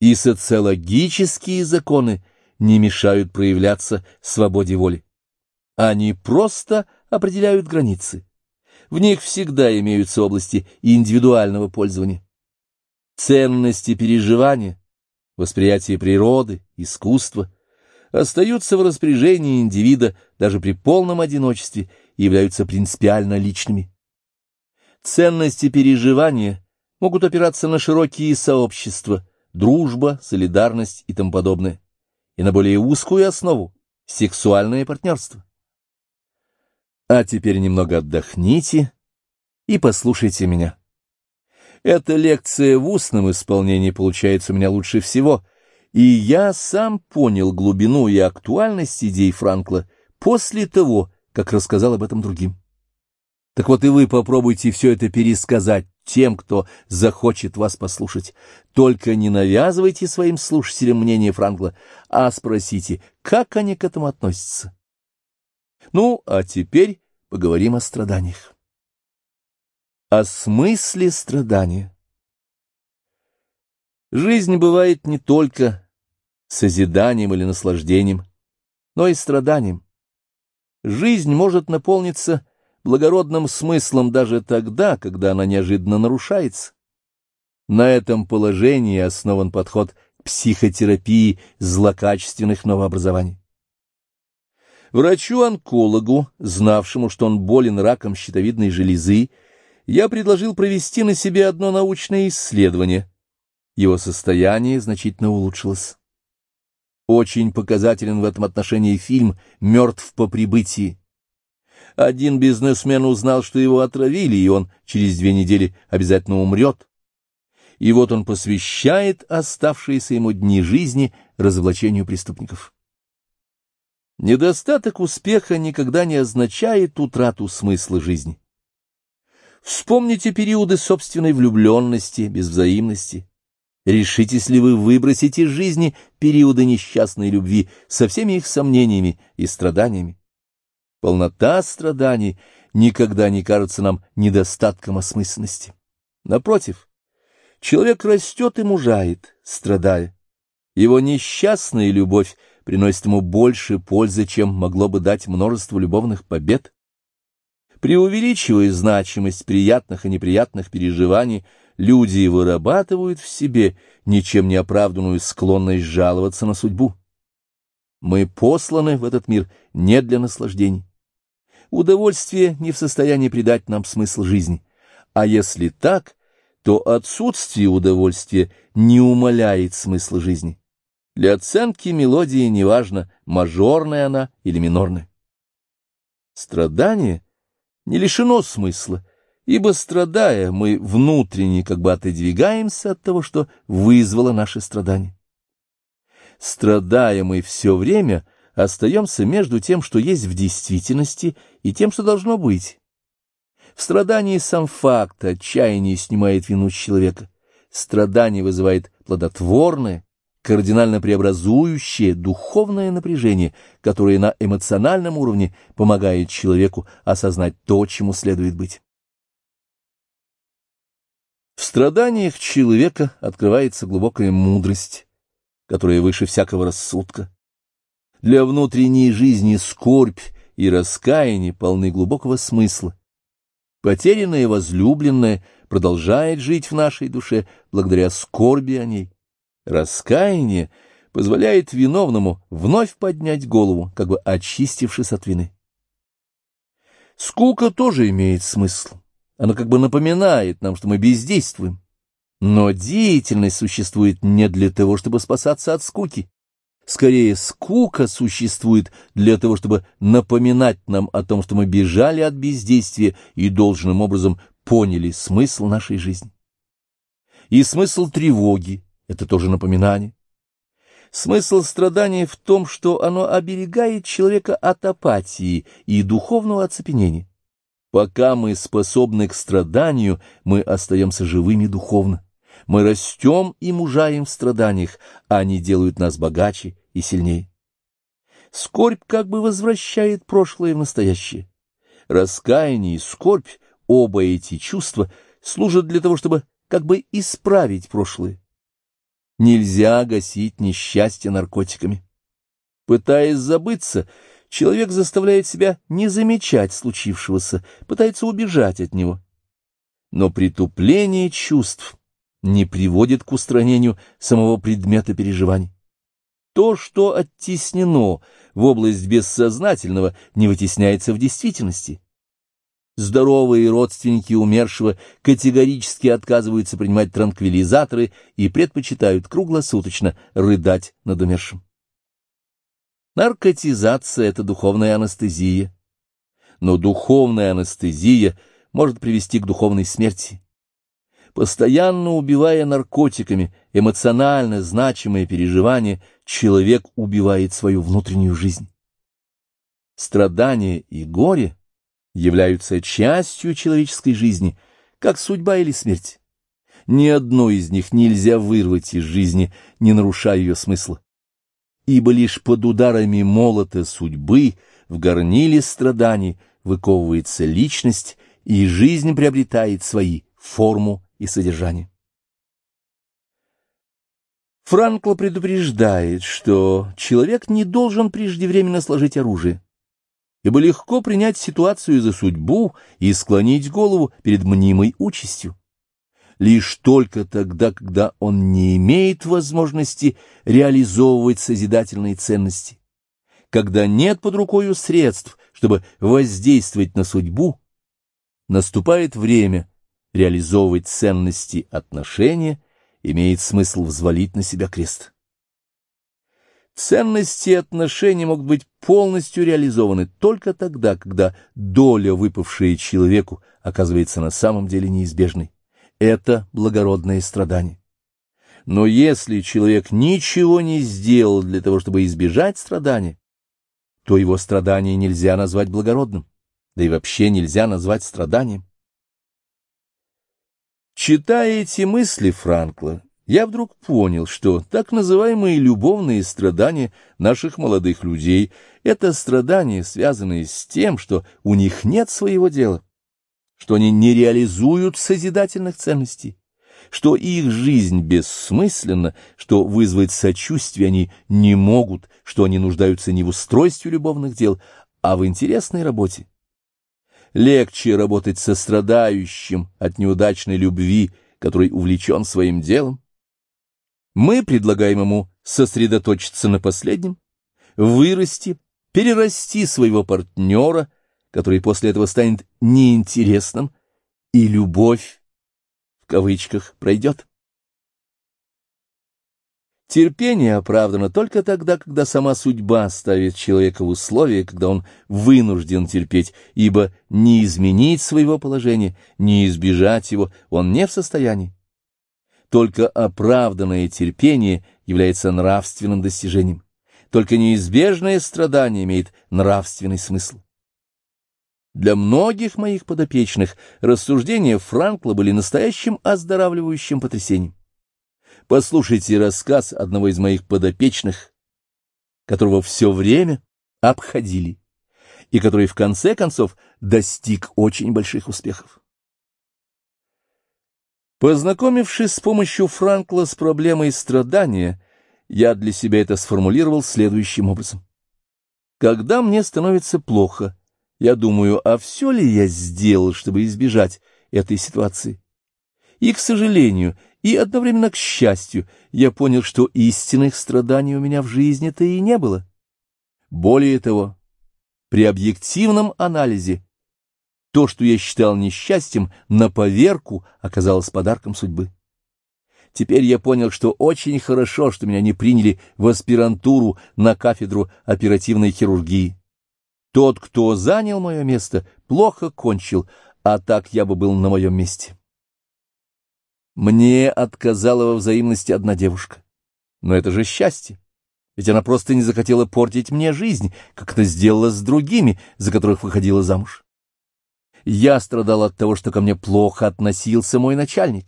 И социологические законы не мешают проявляться свободе воли. Они просто определяют границы. В них всегда имеются области индивидуального пользования. Ценности переживания восприятие природы, искусства остаются в распоряжении индивида даже при полном одиночестве и являются принципиально личными. Ценности переживания могут опираться на широкие сообщества, дружба, солидарность и тому подобное, и на более узкую основу – сексуальное партнерство. А теперь немного отдохните и послушайте меня. Эта лекция в устном исполнении получается у меня лучше всего, и я сам понял глубину и актуальность идей Франкла после того, как рассказал об этом другим. Так вот и вы попробуйте все это пересказать тем, кто захочет вас послушать. Только не навязывайте своим слушателям мнение Франкла, а спросите, как они к этому относятся. Ну, а теперь поговорим о страданиях. О смысле страдания. Жизнь бывает не только созиданием или наслаждением, но и страданием. Жизнь может наполниться благородным смыслом даже тогда, когда она неожиданно нарушается. На этом положении основан подход психотерапии злокачественных новообразований. Врачу-онкологу, знавшему, что он болен раком щитовидной железы, я предложил провести на себе одно научное исследование. Его состояние значительно улучшилось. Очень показателен в этом отношении фильм «Мертв по прибытии». Один бизнесмен узнал, что его отравили, и он через две недели обязательно умрет. И вот он посвящает оставшиеся ему дни жизни разоблачению преступников. Недостаток успеха никогда не означает утрату смысла жизни. Вспомните периоды собственной влюбленности, безвзаимности. Решитесь ли вы выбросить из жизни периоды несчастной любви со всеми их сомнениями и страданиями? Полнота страданий никогда не кажется нам недостатком осмысленности. Напротив, человек растет и мужает, страдая. Его несчастная любовь приносит ему больше пользы, чем могло бы дать множество любовных побед. Преувеличивая значимость приятных и неприятных переживаний, люди вырабатывают в себе ничем не оправданную склонность жаловаться на судьбу. Мы посланы в этот мир не для наслаждений. Удовольствие не в состоянии придать нам смысл жизни. А если так, то отсутствие удовольствия не умаляет смысл жизни. Для оценки мелодии неважно, мажорная она или минорная. Страдание — не лишено смысла, ибо, страдая, мы внутренне как бы отодвигаемся от того, что вызвало наши страдания. Страдая мы все время, остаемся между тем, что есть в действительности, и тем, что должно быть. В страдании сам факт отчаяния снимает вину с человека. Страдание вызывает плодотворное, кардинально преобразующее духовное напряжение, которое на эмоциональном уровне помогает человеку осознать то, чему следует быть. В страданиях человека открывается глубокая мудрость, которая выше всякого рассудка. Для внутренней жизни скорбь и раскаяние полны глубокого смысла. Потерянное возлюбленное продолжает жить в нашей душе благодаря скорби о ней. Раскаяние позволяет виновному вновь поднять голову, как бы очистившись от вины. Скука тоже имеет смысл. Она как бы напоминает нам, что мы бездействуем. Но деятельность существует не для того, чтобы спасаться от скуки. Скорее, скука существует для того, чтобы напоминать нам о том, что мы бежали от бездействия и должным образом поняли смысл нашей жизни. И смысл тревоги — это тоже напоминание. Смысл страдания в том, что оно оберегает человека от апатии и духовного оцепенения. Пока мы способны к страданию, мы остаемся живыми духовно. Мы растем и мужаем в страданиях, а они делают нас богаче и сильнее. Скорбь как бы возвращает прошлое в настоящее. Раскаяние и скорбь, оба эти чувства, служат для того, чтобы как бы исправить прошлое. Нельзя гасить несчастье наркотиками. Пытаясь забыться, человек заставляет себя не замечать случившегося, пытается убежать от него. Но притупление чувств не приводит к устранению самого предмета переживаний. То, что оттеснено в область бессознательного, не вытесняется в действительности. Здоровые родственники умершего категорически отказываются принимать транквилизаторы и предпочитают круглосуточно рыдать над умершим. Наркотизация — это духовная анестезия. Но духовная анестезия может привести к духовной смерти. Постоянно убивая наркотиками эмоционально значимые переживания, человек убивает свою внутреннюю жизнь. Страдания и горе являются частью человеческой жизни, как судьба или смерть. Ни одно из них нельзя вырвать из жизни, не нарушая ее смысла. Ибо лишь под ударами молота судьбы в горниле страданий выковывается личность, и жизнь приобретает свои форму и содержание. Франкло предупреждает, что человек не должен преждевременно сложить оружие, ибо легко принять ситуацию за судьбу и склонить голову перед мнимой участью. Лишь только тогда, когда он не имеет возможности реализовывать созидательные ценности, когда нет под рукою средств, чтобы воздействовать на судьбу, наступает время реализовывать ценности отношения, имеет смысл взвалить на себя крест. Ценности отношений могут быть полностью реализованы только тогда, когда доля, выпавшая человеку, оказывается на самом деле неизбежной. Это благородное страдание. Но если человек ничего не сделал для того, чтобы избежать страдания, то его страдание нельзя назвать благородным, да и вообще нельзя назвать страданием. Читая эти мысли Франкла, я вдруг понял, что так называемые любовные страдания наших молодых людей — это страдания, связанные с тем, что у них нет своего дела, что они не реализуют созидательных ценностей, что их жизнь бессмысленна, что вызвать сочувствие они не могут, что они нуждаются не в устройстве любовных дел, а в интересной работе легче работать со страдающим от неудачной любви, который увлечен своим делом. Мы предлагаем ему сосредоточиться на последнем, вырасти, перерасти своего партнера, который после этого станет неинтересным, и любовь, в кавычках, пройдет. Терпение оправдано только тогда, когда сама судьба ставит человека в условия, когда он вынужден терпеть, ибо не изменить своего положения, не избежать его он не в состоянии. Только оправданное терпение является нравственным достижением. Только неизбежное страдание имеет нравственный смысл. Для многих моих подопечных рассуждения Франкла были настоящим оздоравливающим потрясением. Послушайте рассказ одного из моих подопечных, которого все время обходили, и который в конце концов достиг очень больших успехов. Познакомившись с помощью Франкла с проблемой страдания, я для себя это сформулировал следующим образом. Когда мне становится плохо, я думаю, а все ли я сделал, чтобы избежать этой ситуации? И, к сожалению, и одновременно к счастью, я понял, что истинных страданий у меня в жизни-то и не было. Более того, при объективном анализе то, что я считал несчастьем, на поверку оказалось подарком судьбы. Теперь я понял, что очень хорошо, что меня не приняли в аспирантуру на кафедру оперативной хирургии. Тот, кто занял мое место, плохо кончил, а так я бы был на моем месте. Мне отказала во взаимности одна девушка. Но это же счастье. Ведь она просто не захотела портить мне жизнь, как это сделала с другими, за которых выходила замуж. Я страдал от того, что ко мне плохо относился мой начальник.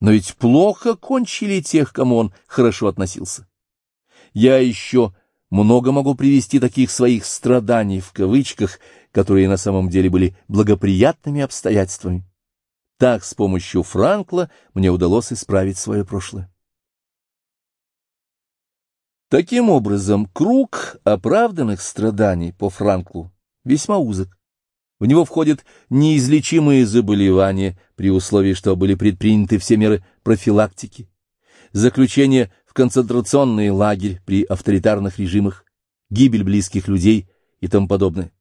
Но ведь плохо кончили тех, кому он хорошо относился. Я еще много могу привести таких своих страданий в кавычках, которые на самом деле были благоприятными обстоятельствами. Так с помощью Франкла мне удалось исправить свое прошлое. Таким образом, круг оправданных страданий по Франклу весьма узок. В него входят неизлечимые заболевания, при условии, что были предприняты все меры профилактики, заключение в концентрационный лагерь при авторитарных режимах, гибель близких людей и тому подобное.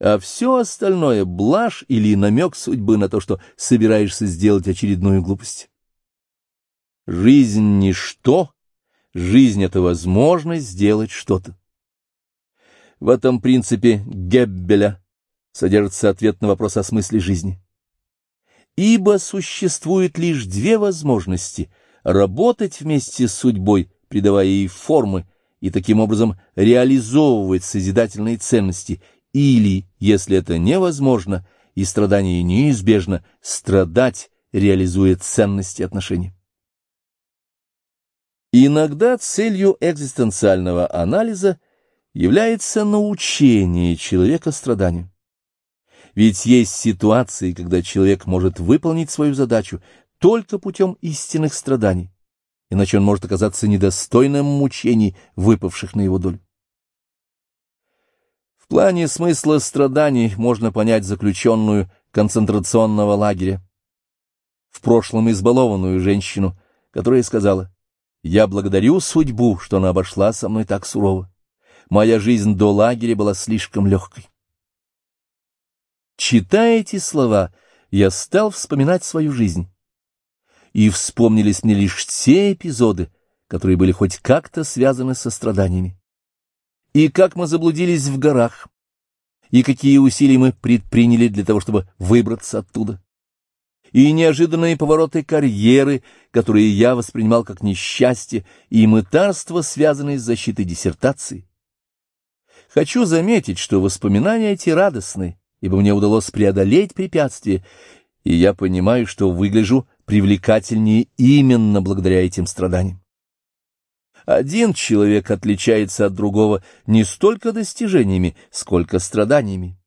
А все остальное — блажь или намек судьбы на то, что собираешься сделать очередную глупость. Жизнь — ничто, Жизнь — это возможность сделать что-то. В этом принципе Геббеля содержится ответ на вопрос о смысле жизни. Ибо существует лишь две возможности — работать вместе с судьбой, придавая ей формы, и таким образом реализовывать созидательные ценности, или, если это невозможно и страдание неизбежно, страдать, реализуя ценности отношений. Иногда целью экзистенциального анализа является научение человека страданию. Ведь есть ситуации, когда человек может выполнить свою задачу только путем истинных страданий, иначе он может оказаться недостойным мучений, выпавших на его долю. В плане смысла страданий можно понять заключенную концентрационного лагеря, в прошлом избалованную женщину, которая сказала я благодарю судьбу, что она обошла со мной так сурово. Моя жизнь до лагеря была слишком легкой. Читая эти слова, я стал вспоминать свою жизнь. И вспомнились мне лишь те эпизоды, которые были хоть как-то связаны со страданиями. И как мы заблудились в горах, и какие усилия мы предприняли для того, чтобы выбраться оттуда и неожиданные повороты карьеры, которые я воспринимал как несчастье, и мытарство, связанные с защитой диссертации. Хочу заметить, что воспоминания эти радостны, ибо мне удалось преодолеть препятствия, и я понимаю, что выгляжу привлекательнее именно благодаря этим страданиям. Один человек отличается от другого не столько достижениями, сколько страданиями.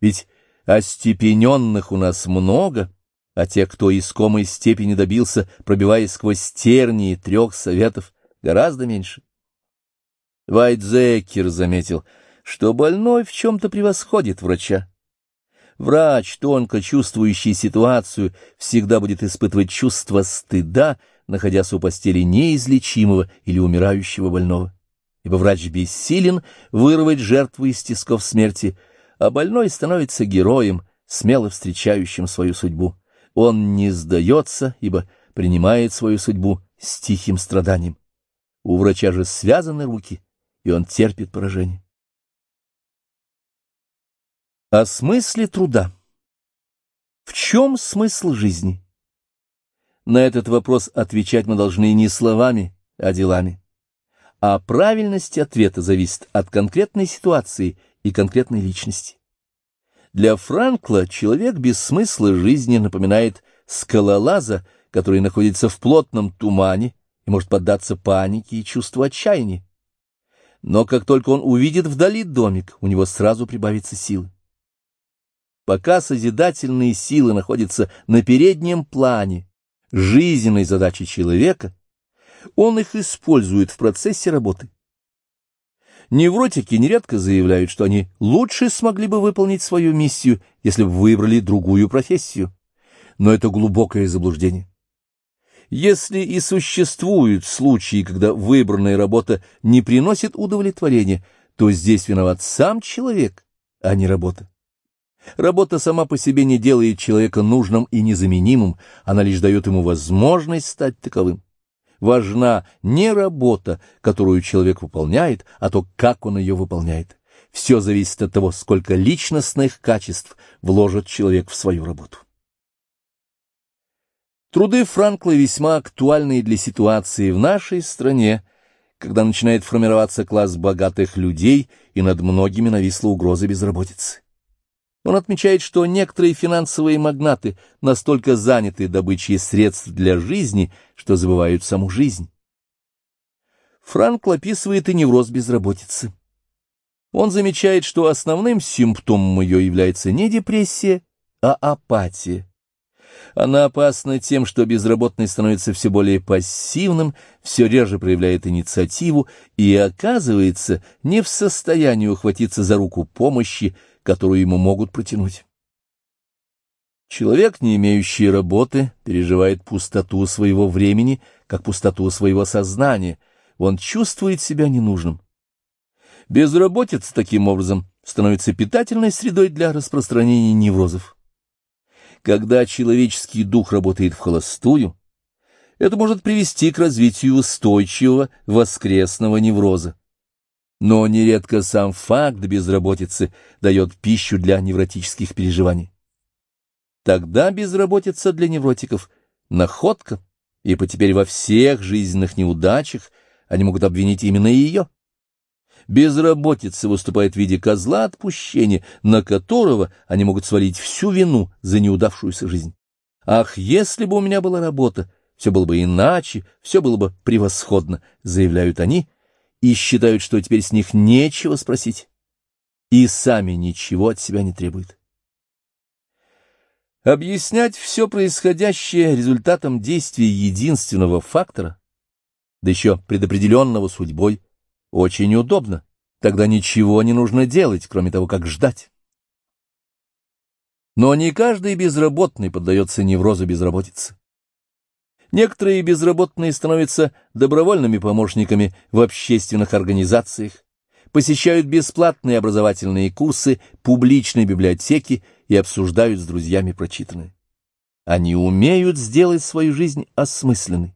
Ведь остепененных у нас много, а те, кто искомой степени добился, пробиваясь сквозь тернии трех советов, гораздо меньше. Вайтзекер заметил, что больной в чем-то превосходит врача. Врач, тонко чувствующий ситуацию, всегда будет испытывать чувство стыда, находясь у постели неизлечимого или умирающего больного. Ибо врач бессилен вырвать жертву из тисков смерти, а больной становится героем, смело встречающим свою судьбу. Он не сдается, ибо принимает свою судьбу с тихим страданием. У врача же связаны руки, и он терпит поражение. О смысле труда. В чем смысл жизни? На этот вопрос отвечать мы должны не словами, а делами. А правильность ответа зависит от конкретной ситуации и конкретной личности. Для Франкла человек без смысла жизни напоминает скалолаза, который находится в плотном тумане и может поддаться панике и чувству отчаяния. Но как только он увидит вдали домик, у него сразу прибавится силы. Пока созидательные силы находятся на переднем плане жизненной задачи человека, он их использует в процессе работы. Невротики нередко заявляют, что они лучше смогли бы выполнить свою миссию, если бы выбрали другую профессию. Но это глубокое заблуждение. Если и существуют случаи, когда выбранная работа не приносит удовлетворения, то здесь виноват сам человек, а не работа. Работа сама по себе не делает человека нужным и незаменимым, она лишь дает ему возможность стать таковым важна не работа, которую человек выполняет, а то, как он ее выполняет. Все зависит от того, сколько личностных качеств вложит человек в свою работу. Труды Франкла весьма актуальны для ситуации в нашей стране, когда начинает формироваться класс богатых людей и над многими нависла угроза безработицы. Он отмечает, что некоторые финансовые магнаты настолько заняты добычей средств для жизни, что забывают саму жизнь. Франкл описывает и невроз безработицы. Он замечает, что основным симптомом ее является не депрессия, а апатия. Она опасна тем, что безработный становится все более пассивным, все реже проявляет инициативу и оказывается не в состоянии ухватиться за руку помощи, которую ему могут протянуть. Человек, не имеющий работы, переживает пустоту своего времени, как пустоту своего сознания. Он чувствует себя ненужным. Безработица, таким образом, становится питательной средой для распространения неврозов. Когда человеческий дух работает в холостую, это может привести к развитию устойчивого воскресного невроза но нередко сам факт безработицы дает пищу для невротических переживаний. Тогда безработица для невротиков — находка, ибо теперь во всех жизненных неудачах они могут обвинить именно ее. Безработица выступает в виде козла отпущения, на которого они могут свалить всю вину за неудавшуюся жизнь. «Ах, если бы у меня была работа, все было бы иначе, все было бы превосходно», — заявляют они, и считают, что теперь с них нечего спросить, и сами ничего от себя не требуют. Объяснять все происходящее результатом действия единственного фактора, да еще предопределенного судьбой, очень удобно. Тогда ничего не нужно делать, кроме того, как ждать. Но не каждый безработный поддается неврозу безработицы. Некоторые безработные становятся добровольными помощниками в общественных организациях, посещают бесплатные образовательные курсы публичной библиотеки и обсуждают с друзьями прочитанное. Они умеют сделать свою жизнь осмысленной.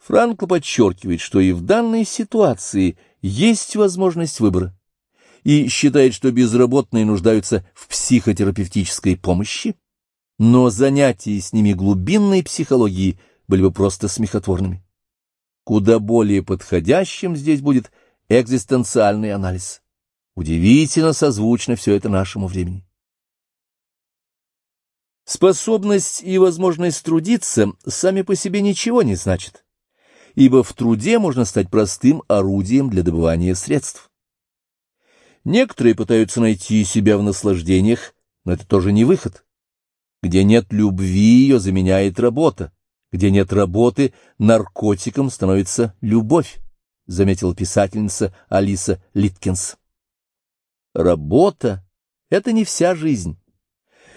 Франкл подчеркивает, что и в данной ситуации есть возможность выбора, и считает, что безработные нуждаются в психотерапевтической помощи, но занятия с ними глубинной психологии были бы просто смехотворными. Куда более подходящим здесь будет экзистенциальный анализ. Удивительно созвучно все это нашему времени. Способность и возможность трудиться сами по себе ничего не значат, ибо в труде можно стать простым орудием для добывания средств. Некоторые пытаются найти себя в наслаждениях, но это тоже не выход. Где нет любви, ее заменяет работа. Где нет работы, наркотиком становится любовь, заметила писательница Алиса Литкинс. Работа — это не вся жизнь.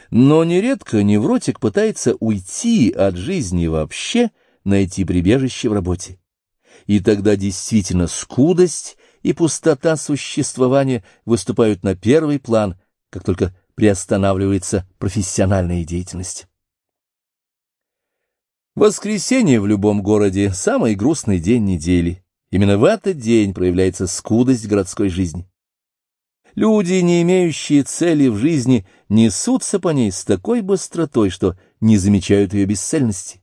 Но нередко невротик пытается уйти от жизни вообще, найти прибежище в работе. И тогда действительно скудость и пустота существования выступают на первый план, как только приостанавливается профессиональная деятельность. Воскресенье в любом городе – самый грустный день недели. Именно в этот день проявляется скудость городской жизни. Люди, не имеющие цели в жизни, несутся по ней с такой быстротой, что не замечают ее бесцельности.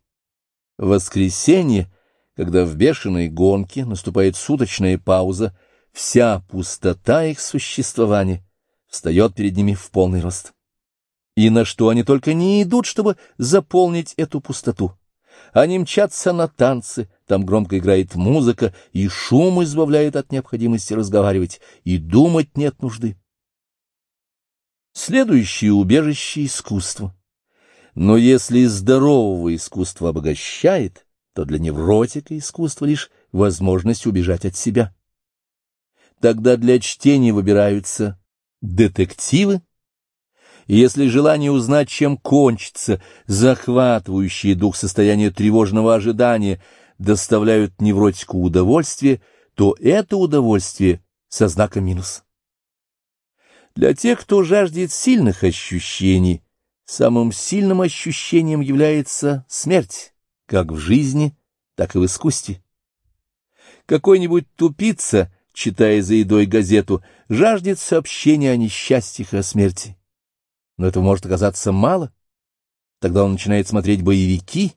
Воскресенье когда в бешеной гонке наступает суточная пауза, вся пустота их существования встает перед ними в полный рост. И на что они только не идут, чтобы заполнить эту пустоту. Они мчатся на танцы, там громко играет музыка, и шум избавляет от необходимости разговаривать, и думать нет нужды. Следующее убежище — искусство. Но если здорового искусство обогащает, то для невротика искусство лишь возможность убежать от себя. Тогда для чтения выбираются детективы, и если желание узнать, чем кончится захватывающее дух состояние тревожного ожидания доставляют невротику удовольствие, то это удовольствие со знаком минус. Для тех, кто жаждет сильных ощущений, самым сильным ощущением является смерть, как в жизни, так и в искусстве. Какой-нибудь тупица, читая за едой газету, жаждет сообщения о несчастьях и о смерти. Но этого может оказаться мало. Тогда он начинает смотреть боевики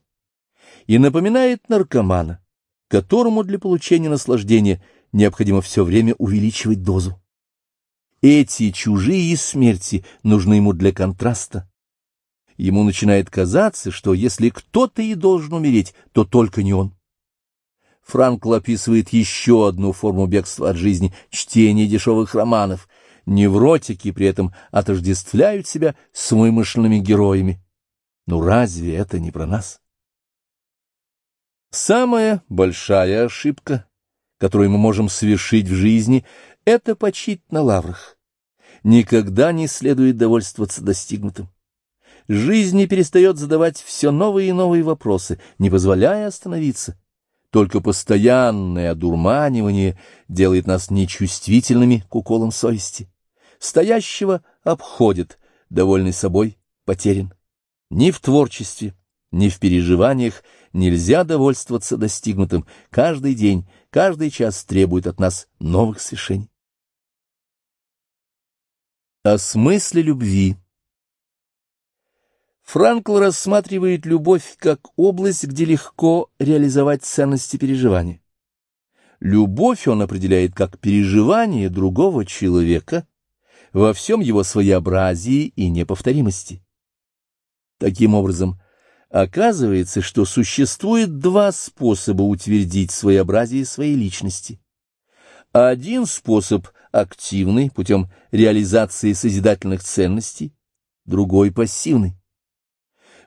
и напоминает наркомана, которому для получения наслаждения необходимо все время увеличивать дозу. Эти чужие смерти нужны ему для контраста. Ему начинает казаться, что если кто-то и должен умереть, то только не он. Франкл описывает еще одну форму бегства от жизни — чтение дешевых романов. Невротики при этом отождествляют себя с вымышленными героями. Но разве это не про нас? Самая большая ошибка, которую мы можем совершить в жизни, — это почить на лаврах. Никогда не следует довольствоваться достигнутым. Жизнь не перестает задавать все новые и новые вопросы, не позволяя остановиться. Только постоянное одурманивание делает нас нечувствительными к уколам совести. Стоящего обходит, довольный собой потерян. Ни в творчестве, ни в переживаниях нельзя довольствоваться достигнутым. Каждый день, каждый час требует от нас новых свершений. О смысле любви Франкл рассматривает любовь как область, где легко реализовать ценности переживания. Любовь он определяет как переживание другого человека во всем его своеобразии и неповторимости. Таким образом, оказывается, что существует два способа утвердить своеобразие своей личности. Один способ активный, путем реализации созидательных ценностей, другой пассивный.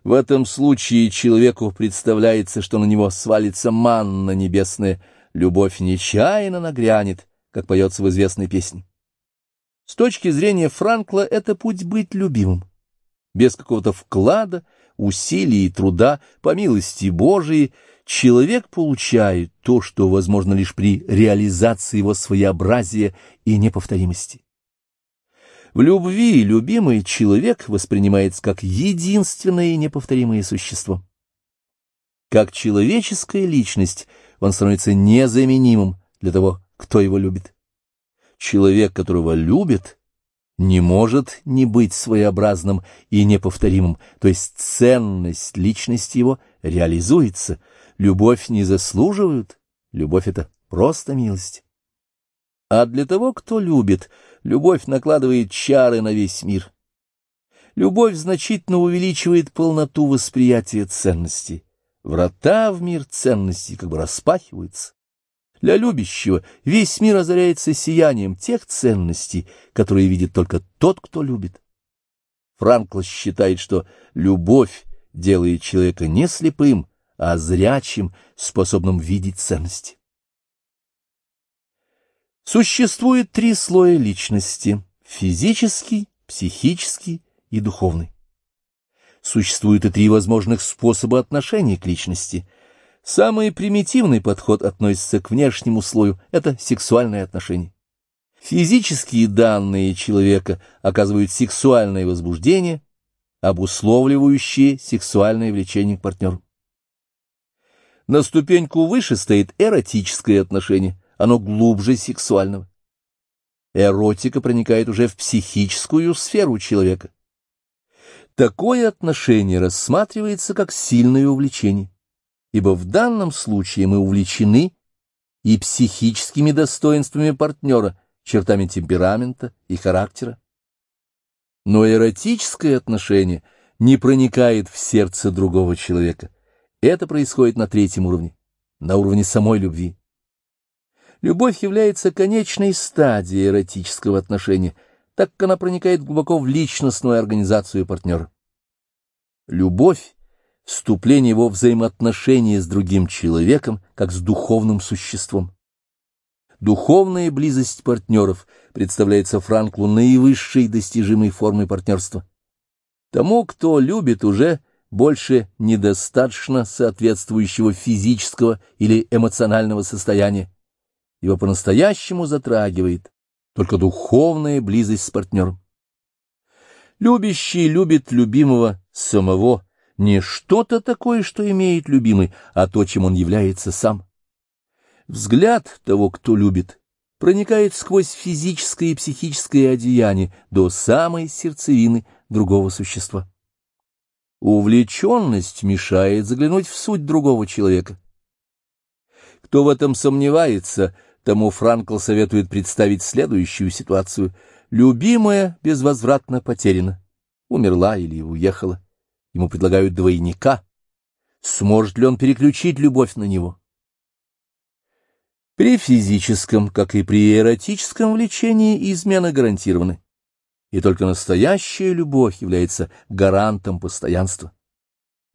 В этом случае человеку представляется, что на него свалится манна небесная, любовь нечаянно нагрянет, как поется в известной песне. С точки зрения Франкла это путь быть любимым. Без какого-то вклада, усилий и труда, по милости Божией, человек получает то, что возможно лишь при реализации его своеобразия и неповторимости. В любви любимый человек воспринимается как единственное и неповторимое существо. Как человеческая личность он становится незаменимым для того, кто его любит. Человек, которого любит, не может не быть своеобразным и неповторимым, то есть ценность личности его реализуется, любовь не заслуживают, любовь — это просто милость. А для того, кто любит, любовь накладывает чары на весь мир. Любовь значительно увеличивает полноту восприятия ценностей. Врата в мир ценностей как бы распахиваются. Для любящего весь мир озаряется сиянием тех ценностей, которые видит только тот, кто любит. Франкл считает, что любовь делает человека не слепым, а зрячим, способным видеть ценности. Существует три слоя личности – физический, психический и духовный. Существует и три возможных способа отношения к личности. Самый примитивный подход относится к внешнему слою – это сексуальные отношения. Физические данные человека оказывают сексуальное возбуждение, обусловливающее сексуальное влечение к партнеру. На ступеньку выше стоит эротическое отношение оно глубже сексуального. Эротика проникает уже в психическую сферу человека. Такое отношение рассматривается как сильное увлечение. ибо в данном случае мы увлечены и психическими достоинствами партнера, чертами темперамента и характера. Но эротическое отношение не проникает в сердце другого человека. Это происходит на третьем уровне, на уровне самой любви. Любовь является конечной стадией эротического отношения, так как она проникает глубоко в личностную организацию партнера. Любовь — вступление его взаимоотношения с другим человеком, как с духовным существом. Духовная близость партнеров представляется Франклу наивысшей достижимой формой партнерства. Тому, кто любит, уже больше недостаточно соответствующего физического или эмоционального состояния. Его по-настоящему затрагивает только духовная близость с партнером. Любящий любит любимого самого, не что-то такое, что имеет любимый, а то, чем он является сам. Взгляд того, кто любит, проникает сквозь физическое и психическое одеяние до самой сердцевины другого существа. Увлеченность мешает заглянуть в суть другого человека. Кто в этом сомневается, тому Франкл советует представить следующую ситуацию. Любимая безвозвратно потеряна, умерла или уехала. Ему предлагают двойника. Сможет ли он переключить любовь на него? При физическом, как и при эротическом влечении измена гарантированы, и только настоящая любовь является гарантом постоянства.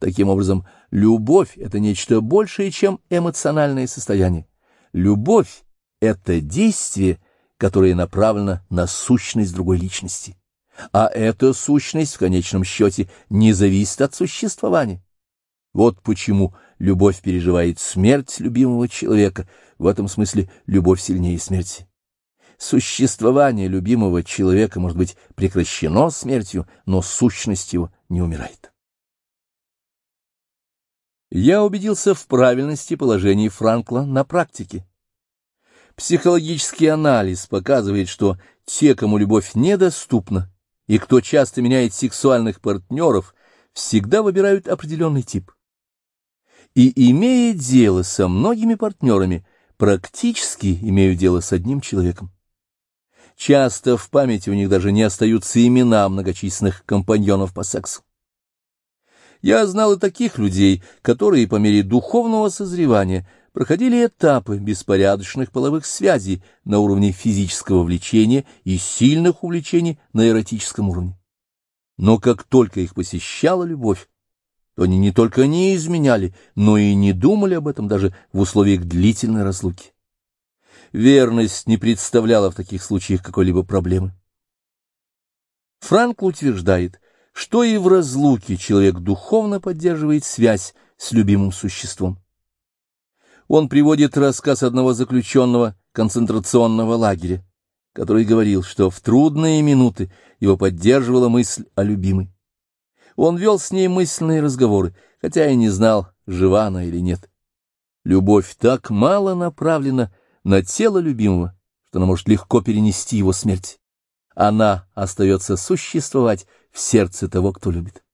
Таким образом, любовь — это нечто большее, чем эмоциональное состояние. Любовь — это действие, которое направлено на сущность другой личности. А эта сущность в конечном счете не зависит от существования. Вот почему любовь переживает смерть любимого человека, в этом смысле любовь сильнее смерти. Существование любимого человека может быть прекращено смертью, но сущность его не умирает. Я убедился в правильности положения Франкла на практике. Психологический анализ показывает, что те, кому любовь недоступна, и кто часто меняет сексуальных партнеров, всегда выбирают определенный тип. И, имея дело со многими партнерами, практически имею дело с одним человеком. Часто в памяти у них даже не остаются имена многочисленных компаньонов по сексу. Я знал и таких людей, которые по мере духовного созревания проходили этапы беспорядочных половых связей на уровне физического влечения и сильных увлечений на эротическом уровне. Но как только их посещала любовь, то они не только не изменяли, но и не думали об этом даже в условиях длительной разлуки. Верность не представляла в таких случаях какой-либо проблемы. Франк утверждает, что и в разлуке человек духовно поддерживает связь с любимым существом. Он приводит рассказ одного заключенного концентрационного лагеря, который говорил, что в трудные минуты его поддерживала мысль о любимой. Он вел с ней мысленные разговоры, хотя и не знал, жива она или нет. Любовь так мало направлена на тело любимого, что она может легко перенести его смерть. Она остается существовать в сердце того, кто любит.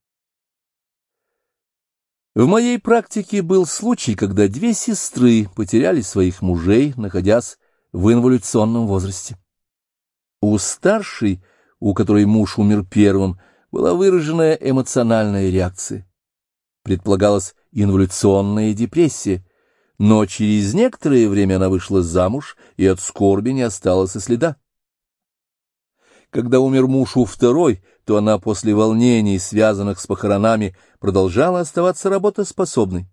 В моей практике был случай, когда две сестры потеряли своих мужей, находясь в инволюционном возрасте. У старшей, у которой муж умер первым, была выраженная эмоциональная реакция. Предполагалась инволюционная депрессия, но через некоторое время она вышла замуж, и от скорби не осталось и следа. Когда умер муж у второй, то она после волнений, связанных с похоронами, продолжала оставаться работоспособной,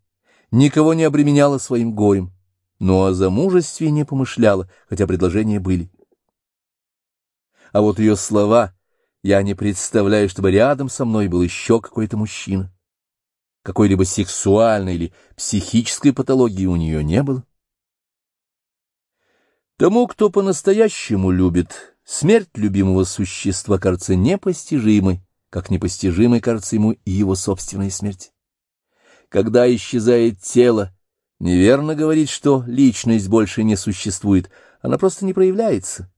никого не обременяла своим горем, но о замужестве не помышляла, хотя предложения были. А вот ее слова я не представляю, чтобы рядом со мной был еще какой-то мужчина. Какой-либо сексуальной или психической патологии у нее не было. Тому, кто по-настоящему любит, смерть любимого существа кажется непостижимой, как непостижимой кажется ему и его собственная смерть. Когда исчезает тело, неверно говорить, что личность больше не существует, она просто не проявляется.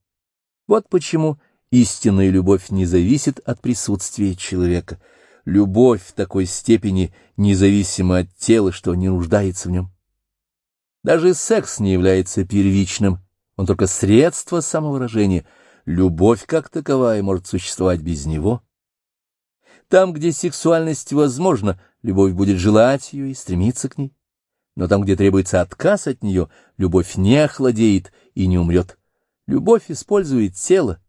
Вот почему Истинная любовь не зависит от присутствия человека. любовь в такой степени независима от тела, что не нуждается в нем. Даже секс не является первичным, он только средство самовыражения. Любовь как таковая может существовать без него. Там, где сексуальность возможна, любовь будет желать ее и стремиться к ней. Но там, где требуется отказ от нее, любовь не охладеет и не умрет. Любовь использует тело.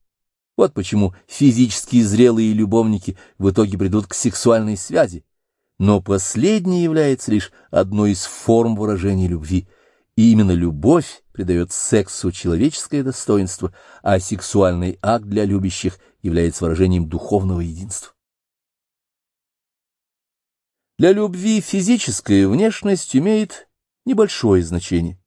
Вот почему физически зрелые любовники в итоге придут к сексуальной связи. Но последнее является лишь одной из форм выражения любви. И именно любовь придает сексу человеческое достоинство, а сексуальный акт для любящих является выражением духовного единства. Для любви физическая внешность имеет небольшое значение.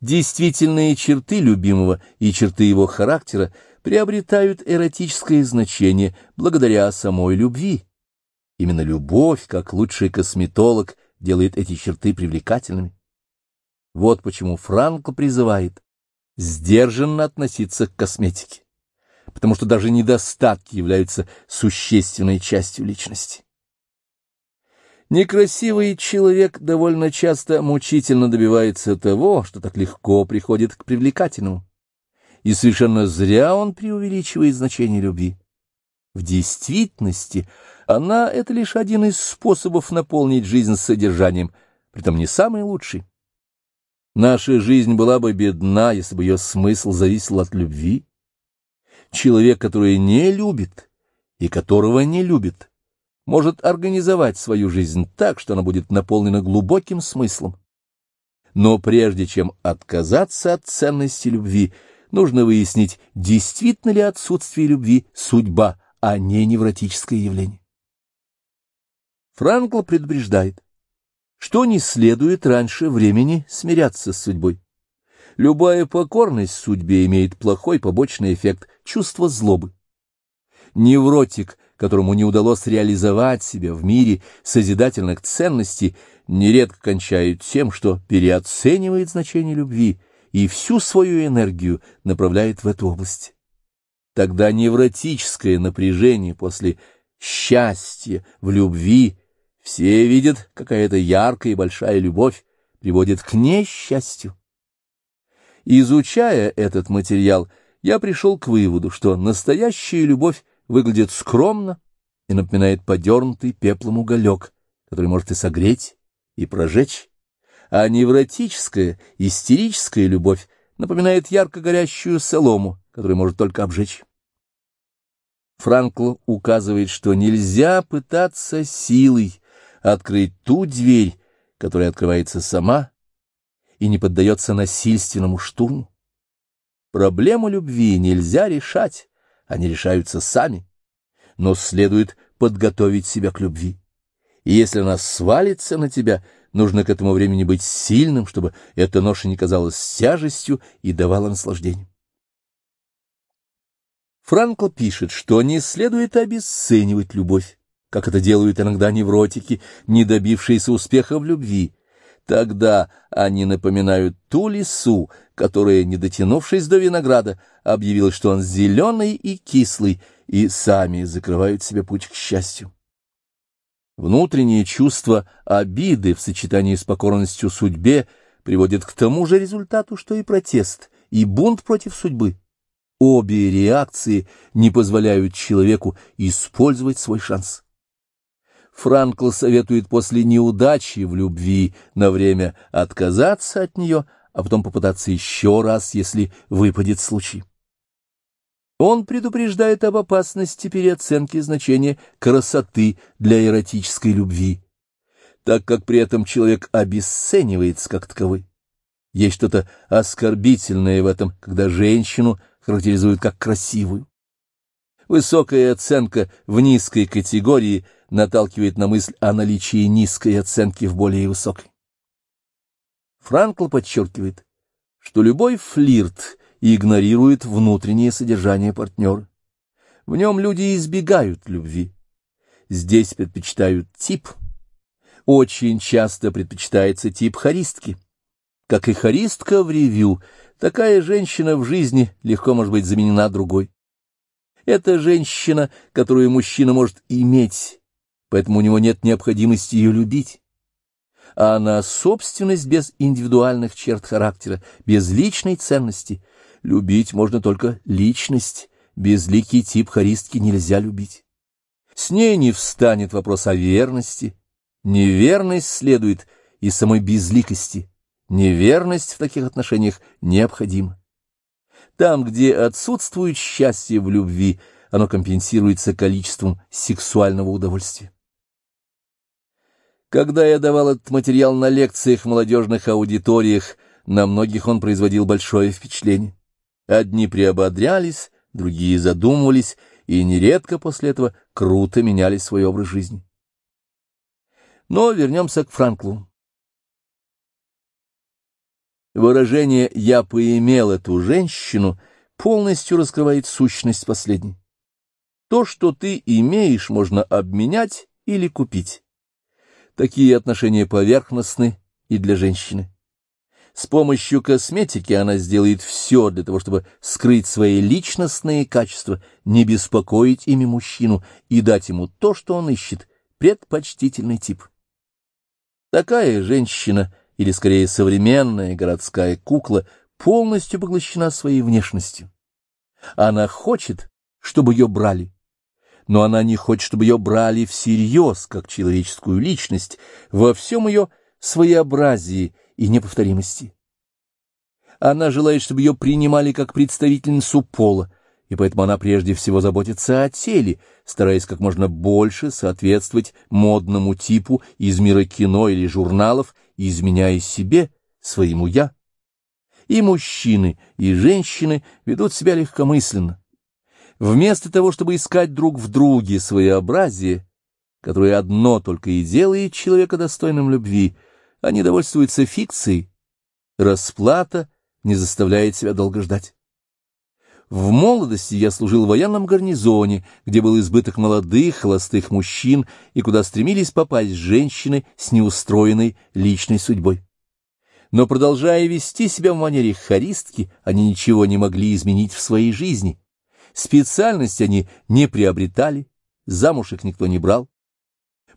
Действительные черты любимого и черты его характера приобретают эротическое значение благодаря самой любви. Именно любовь, как лучший косметолог, делает эти черты привлекательными. Вот почему Франко призывает сдержанно относиться к косметике, потому что даже недостатки являются существенной частью личности. Некрасивый человек довольно часто мучительно добивается того, что так легко приходит к привлекательному. И совершенно зря он преувеличивает значение любви. В действительности она — это лишь один из способов наполнить жизнь содержанием, притом не самый лучший. Наша жизнь была бы бедна, если бы ее смысл зависел от любви. Человек, который не любит и которого не любит, может организовать свою жизнь так, что она будет наполнена глубоким смыслом. Но прежде чем отказаться от ценности любви, нужно выяснить, действительно ли отсутствие любви судьба, а не невротическое явление. Франкл предупреждает, что не следует раньше времени смиряться с судьбой. Любая покорность судьбе имеет плохой побочный эффект – чувство злобы. Невротик которому не удалось реализовать себя в мире созидательных ценностей, нередко кончает тем, что переоценивает значение любви и всю свою энергию направляет в эту область. Тогда невротическое напряжение после счастья в любви все видят, какая-то яркая и большая любовь приводит к несчастью. Изучая этот материал, я пришел к выводу, что настоящая любовь выглядит скромно и напоминает подернутый пеплом уголек, который может и согреть, и прожечь, а невротическая, истерическая любовь напоминает ярко горящую солому, которую может только обжечь. Франкл указывает, что нельзя пытаться силой открыть ту дверь, которая открывается сама и не поддается насильственному штурму. Проблему любви нельзя решать, они решаются сами, но следует подготовить себя к любви. И если она свалится на тебя, нужно к этому времени быть сильным, чтобы эта ноша не казалась тяжестью и давала наслаждение. Франкл пишет, что не следует обесценивать любовь, как это делают иногда невротики, не добившиеся успеха в любви, Тогда они напоминают ту лису, которая, не дотянувшись до винограда, объявила, что он зеленый и кислый, и сами закрывают себе путь к счастью. Внутреннее чувство обиды в сочетании с покорностью судьбе приводит к тому же результату, что и протест, и бунт против судьбы. Обе реакции не позволяют человеку использовать свой шанс. Франкл советует после неудачи в любви на время отказаться от нее, а потом попытаться еще раз, если выпадет случай. Он предупреждает об опасности переоценки значения красоты для эротической любви, так как при этом человек обесценивается как таковой. Есть что-то оскорбительное в этом, когда женщину характеризуют как красивую. Высокая оценка в низкой категории наталкивает на мысль о наличии низкой оценки в более высокой. Франкл подчеркивает, что любой флирт игнорирует внутреннее содержание партнера. В нем люди избегают любви. Здесь предпочитают тип. Очень часто предпочитается тип харистки. Как и харистка в ревью, такая женщина в жизни легко может быть заменена другой. Это женщина, которую мужчина может иметь, поэтому у него нет необходимости ее любить. А она собственность без индивидуальных черт характера, без личной ценности. Любить можно только личность, безликий тип харистки нельзя любить. С ней не встанет вопрос о верности. Неверность следует из самой безликости. Неверность в таких отношениях необходима. Там, где отсутствует счастье в любви, оно компенсируется количеством сексуального удовольствия. Когда я давал этот материал на лекциях в молодежных аудиториях, на многих он производил большое впечатление. Одни приободрялись, другие задумывались, и нередко после этого круто меняли свой образ жизни. Но вернемся к Франклу. Выражение «я поимел эту женщину» полностью раскрывает сущность последней. То, что ты имеешь, можно обменять или купить. Такие отношения поверхностны и для женщины. С помощью косметики она сделает все для того, чтобы скрыть свои личностные качества, не беспокоить ими мужчину и дать ему то, что он ищет, предпочтительный тип. Такая женщина, или скорее современная городская кукла, полностью поглощена своей внешностью. Она хочет, чтобы ее брали но она не хочет, чтобы ее брали всерьез, как человеческую личность, во всем ее своеобразии и неповторимости. Она желает, чтобы ее принимали как представительницу пола, и поэтому она прежде всего заботится о теле, стараясь как можно больше соответствовать модному типу из мира кино или журналов, изменяя себе, своему «я». И мужчины, и женщины ведут себя легкомысленно, Вместо того, чтобы искать друг в друге своеобразие, которое одно только и делает человека достойным любви, они довольствуются фикцией. Расплата не заставляет себя долго ждать. В молодости я служил в военном гарнизоне, где был избыток молодых, холостых мужчин и куда стремились попасть женщины с неустроенной личной судьбой. Но, продолжая вести себя в манере харистки, они ничего не могли изменить в своей жизни, Специальность они не приобретали, замуж их никто не брал.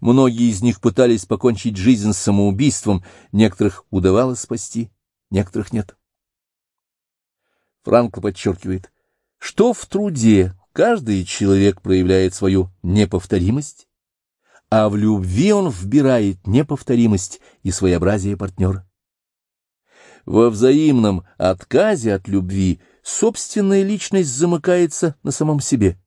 Многие из них пытались покончить жизнь самоубийством, некоторых удавалось спасти, некоторых нет. Франкл подчеркивает, что в труде каждый человек проявляет свою неповторимость, а в любви он вбирает неповторимость и своеобразие партнера. Во взаимном отказе от любви – собственная личность замыкается на самом себе,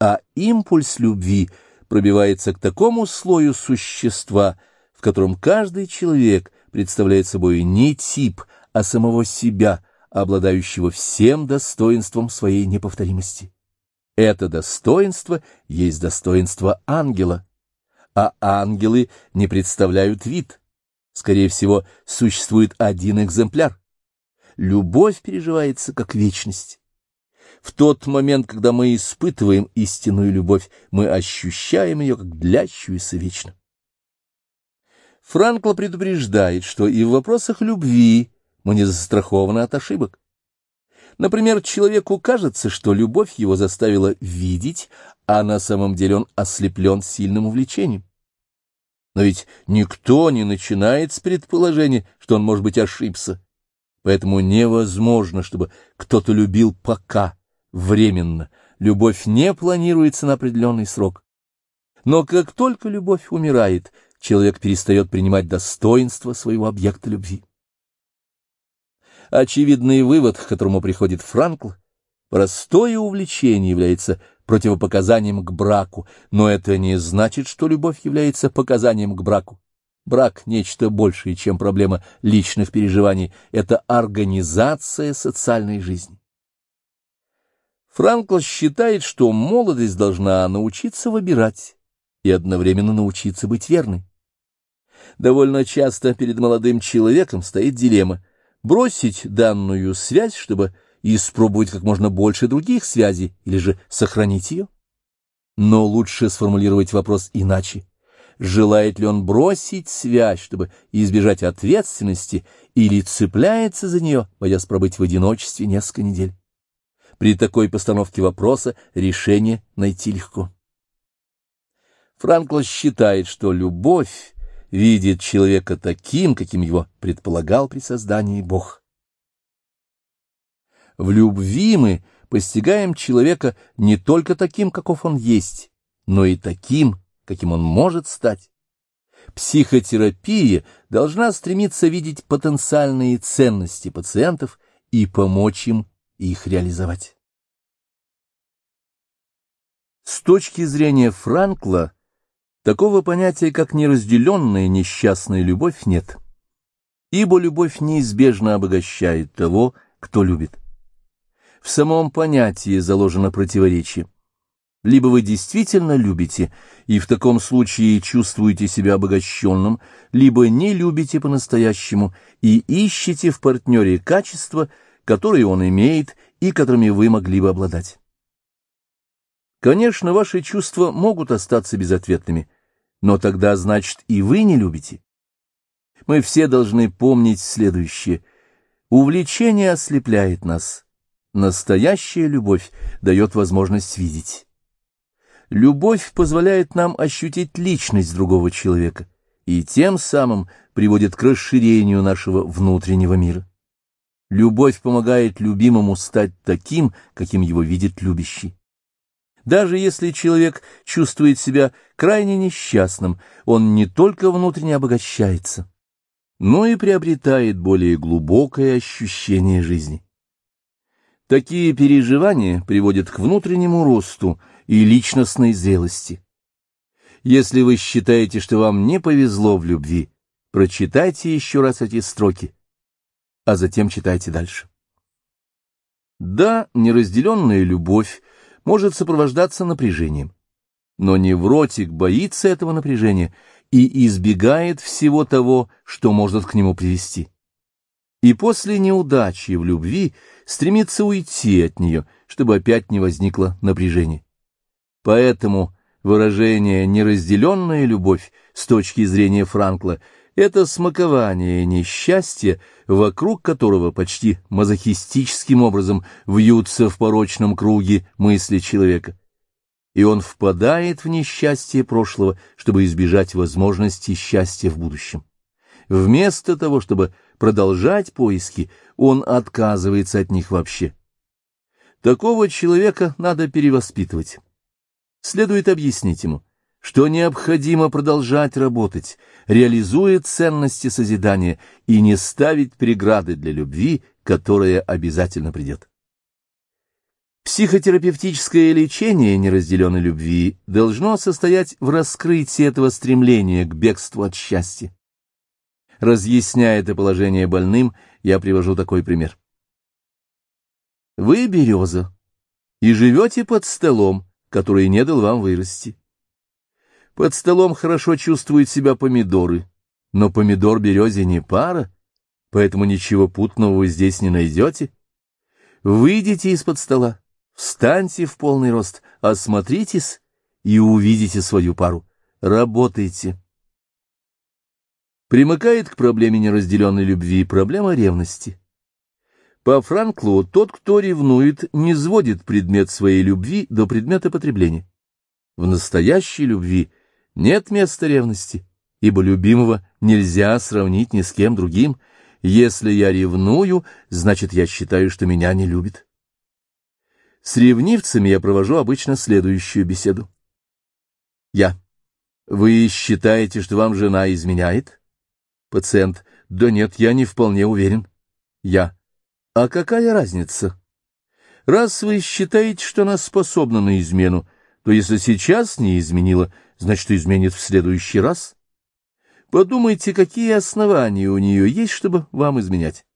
а импульс любви пробивается к такому слою существа, в котором каждый человек представляет собой не тип, а самого себя, обладающего всем достоинством своей неповторимости. Это достоинство есть достоинство ангела, а ангелы не представляют вид. Скорее всего, существует один экземпляр любовь переживается как вечность. В тот момент, когда мы испытываем истинную любовь, мы ощущаем ее как длящуюся вечно. Франкл предупреждает, что и в вопросах любви мы не застрахованы от ошибок. Например, человеку кажется, что любовь его заставила видеть, а на самом деле он ослеплен сильным увлечением. Но ведь никто не начинает с предположения, что он, может быть, ошибся. Поэтому невозможно, чтобы кто-то любил пока, временно. Любовь не планируется на определенный срок. Но как только любовь умирает, человек перестает принимать достоинство своего объекта любви. Очевидный вывод, к которому приходит Франкл, простое увлечение является противопоказанием к браку, но это не значит, что любовь является показанием к браку. Брак — нечто большее, чем проблема личных переживаний. Это организация социальной жизни. Франкл считает, что молодость должна научиться выбирать и одновременно научиться быть верной. Довольно часто перед молодым человеком стоит дилемма — бросить данную связь, чтобы испробовать как можно больше других связей, или же сохранить ее. Но лучше сформулировать вопрос иначе желает ли он бросить связь, чтобы избежать ответственности, или цепляется за нее, боясь пробыть в одиночестве несколько недель. При такой постановке вопроса решение найти легко. Франкло считает, что любовь видит человека таким, каким его предполагал при создании Бог. В любви мы постигаем человека не только таким, каков он есть, но и таким, каким он может стать. Психотерапия должна стремиться видеть потенциальные ценности пациентов и помочь им их реализовать. С точки зрения Франкла, такого понятия, как неразделенная несчастная любовь, нет. Ибо любовь неизбежно обогащает того, кто любит. В самом понятии заложено противоречие. Либо вы действительно любите, и в таком случае чувствуете себя обогащенным, либо не любите по-настоящему и ищете в партнере качества, которые он имеет и которыми вы могли бы обладать. Конечно, ваши чувства могут остаться безответными, но тогда, значит, и вы не любите. Мы все должны помнить следующее. Увлечение ослепляет нас. Настоящая любовь дает возможность видеть. Любовь позволяет нам ощутить личность другого человека и тем самым приводит к расширению нашего внутреннего мира. Любовь помогает любимому стать таким, каким его видит любящий. Даже если человек чувствует себя крайне несчастным, он не только внутренне обогащается, но и приобретает более глубокое ощущение жизни. Такие переживания приводят к внутреннему росту и личностной зрелости. Если вы считаете, что вам не повезло в любви, прочитайте еще раз эти строки, а затем читайте дальше. Да, неразделенная любовь может сопровождаться напряжением. Но невротик боится этого напряжения и избегает всего того, что может к нему привести. И после неудачи в любви стремится уйти от нее, чтобы опять не возникло напряжение. Поэтому выражение «неразделенная любовь» с точки зрения Франкла — это смакование несчастья, вокруг которого почти мазохистическим образом вьются в порочном круге мысли человека. И он впадает в несчастье прошлого, чтобы избежать возможности счастья в будущем. Вместо того, чтобы продолжать поиски, он отказывается от них вообще. Такого человека надо перевоспитывать. Следует объяснить ему, что необходимо продолжать работать, реализуя ценности созидания и не ставить преграды для любви, которая обязательно придет. Психотерапевтическое лечение неразделенной любви должно состоять в раскрытии этого стремления к бегству от счастья. Разъясняя это положение больным, я привожу такой пример. Вы береза и живете под столом, который не дал вам вырасти. Под столом хорошо чувствуют себя помидоры, но помидор березе не пара, поэтому ничего путного вы здесь не найдете. Выйдите из-под стола, встаньте в полный рост, осмотритесь и увидите свою пару. Работайте. Примыкает к проблеме неразделенной любви проблема ревности. По Франклу, тот, кто ревнует, не сводит предмет своей любви до предмета потребления. В настоящей любви нет места ревности, ибо любимого нельзя сравнить ни с кем другим. Если я ревную, значит, я считаю, что меня не любит. С ревнивцами я провожу обычно следующую беседу. Я. Вы считаете, что вам жена изменяет? Пациент. Да нет, я не вполне уверен. Я. А какая разница? Раз вы считаете, что она способна на измену, то если сейчас не изменила, значит, изменит в следующий раз. Подумайте, какие основания у нее есть, чтобы вам изменять.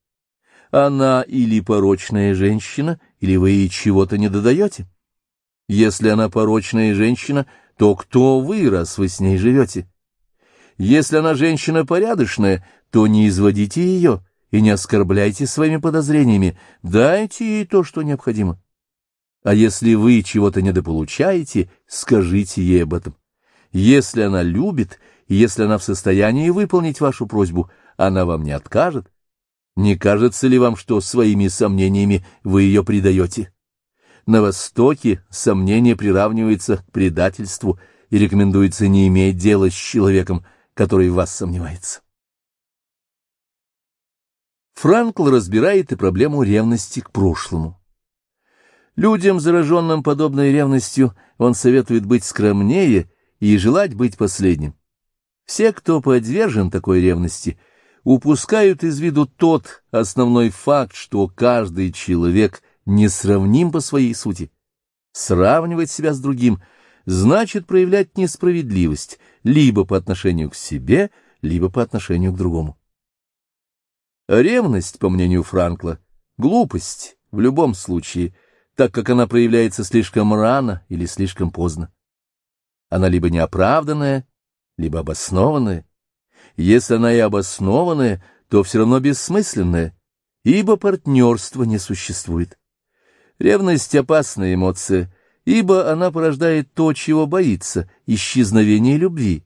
Она или порочная женщина, или вы ей чего-то не додаете. Если она порочная женщина, то кто вы, раз вы с ней живете? Если она женщина порядочная, то не изводите ее, и не оскорбляйте своими подозрениями, дайте ей то, что необходимо. А если вы чего-то недополучаете, скажите ей об этом. Если она любит, если она в состоянии выполнить вашу просьбу, она вам не откажет. Не кажется ли вам, что своими сомнениями вы ее предаете? На Востоке сомнение приравнивается к предательству, и рекомендуется не иметь дела с человеком, который в вас сомневается. Франкл разбирает и проблему ревности к прошлому. Людям, зараженным подобной ревностью, он советует быть скромнее и желать быть последним. Все, кто подвержен такой ревности, упускают из виду тот основной факт, что каждый человек несравним по своей сути. Сравнивать себя с другим значит проявлять несправедливость либо по отношению к себе, либо по отношению к другому. Ревность, по мнению Франкла, глупость в любом случае, так как она проявляется слишком рано или слишком поздно. Она либо неоправданная, либо обоснованная. Если она и обоснованная, то все равно бессмысленная, ибо партнерства не существует. Ревность — опасная эмоция, ибо она порождает то, чего боится — исчезновение любви.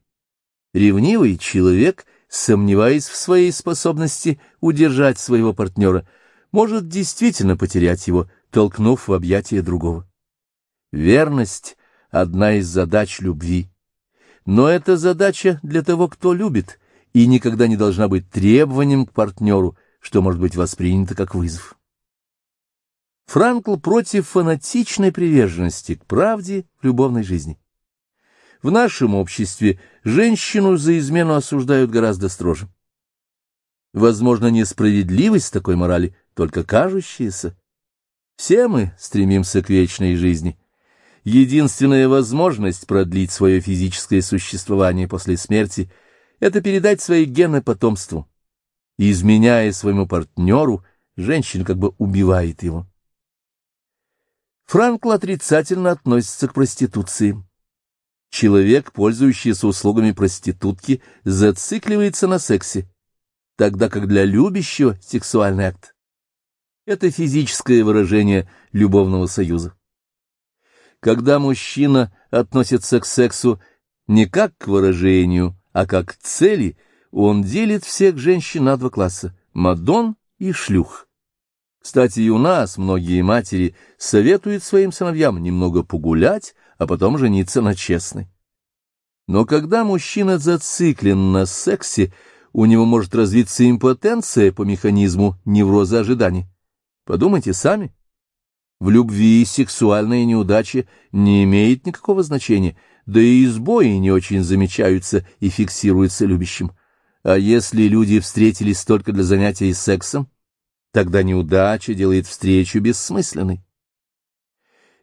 Ревнивый человек, сомневаясь в своей способности удержать своего партнера, может действительно потерять его, толкнув в объятия другого. Верность — одна из задач любви. Но это задача для того, кто любит, и никогда не должна быть требованием к партнеру, что может быть воспринято как вызов. Франкл против фанатичной приверженности к правде в любовной жизни. В нашем обществе женщину за измену осуждают гораздо строже. Возможно, несправедливость такой морали, только кажущаяся. Все мы стремимся к вечной жизни. Единственная возможность продлить свое физическое существование после смерти — это передать свои гены потомству. Изменяя своему партнеру, женщина как бы убивает его. Франкл отрицательно относится к проституции. Человек, пользующийся услугами проститутки, зацикливается на сексе, тогда как для любящего сексуальный акт — это физическое выражение любовного союза. Когда мужчина относится к сексу не как к выражению, а как к цели, он делит всех женщин на два класса — мадон и шлюх. Кстати, и у нас многие матери советуют своим сыновьям немного погулять, а потом жениться на честной. Но когда мужчина зациклен на сексе, у него может развиться импотенция по механизму невроза ожидания. Подумайте сами. В любви сексуальная неудача не имеет никакого значения, да и сбои не очень замечаются и фиксируются любящим. А если люди встретились только для занятий сексом, Тогда неудача делает встречу бессмысленной.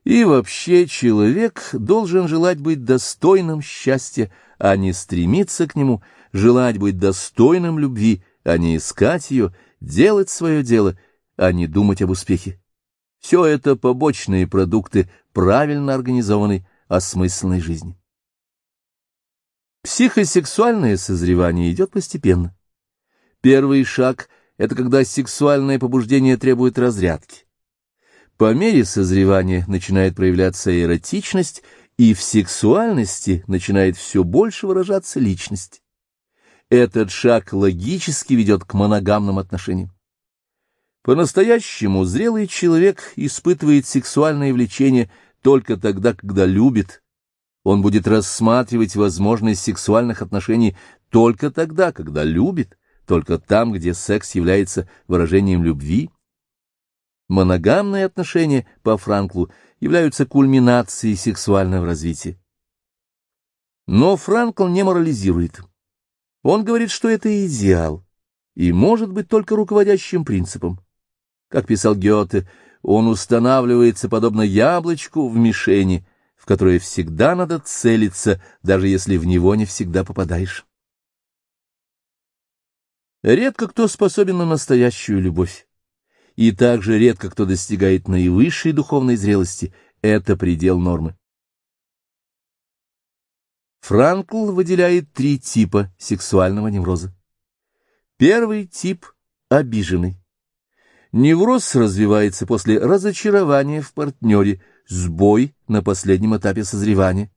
И вообще человек должен желать быть достойным счастья, а не стремиться к нему, желать быть достойным любви, а не искать ее, делать свое дело, а не думать об успехе. Все это побочные продукты правильно организованной, осмысленной жизни. Психосексуальное созревание идет постепенно. Первый шаг — это когда сексуальное побуждение требует разрядки. По мере созревания начинает проявляться эротичность, и в сексуальности начинает все больше выражаться личность. Этот шаг логически ведет к моногамным отношениям. По-настоящему зрелый человек испытывает сексуальное влечение только тогда, когда любит. Он будет рассматривать возможность сексуальных отношений только тогда, когда любит только там, где секс является выражением любви. Моногамные отношения, по Франклу, являются кульминацией сексуального развития. Но Франкл не морализирует. Он говорит, что это идеал и может быть только руководящим принципом. Как писал Гёте, он устанавливается подобно яблочку в мишени, в которое всегда надо целиться, даже если в него не всегда попадаешь. Редко кто способен на настоящую любовь. И также редко кто достигает наивысшей духовной зрелости. Это предел нормы. Франкл выделяет три типа сексуального невроза. Первый тип – обиженный. Невроз развивается после разочарования в партнере, сбой на последнем этапе созревания.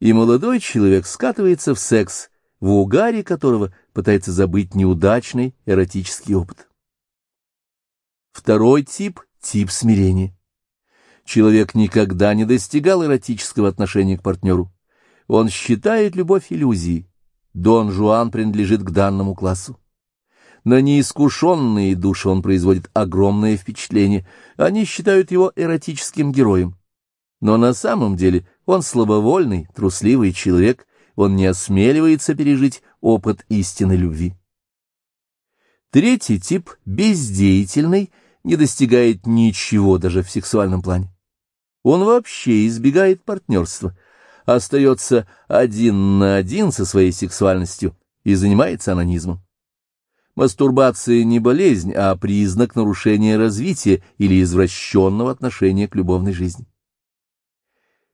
И молодой человек скатывается в секс, в угаре которого пытается забыть неудачный эротический опыт. Второй тип — тип смирения. Человек никогда не достигал эротического отношения к партнеру. Он считает любовь иллюзией. Дон Жуан принадлежит к данному классу. На неискушенные души он производит огромное впечатление. Они считают его эротическим героем. Но на самом деле он слабовольный, трусливый человек, он не осмеливается пережить опыт истинной любви. Третий тип, бездеятельный, не достигает ничего даже в сексуальном плане. Он вообще избегает партнерства, остается один на один со своей сексуальностью и занимается анонизмом. Мастурбация не болезнь, а признак нарушения развития или извращенного отношения к любовной жизни.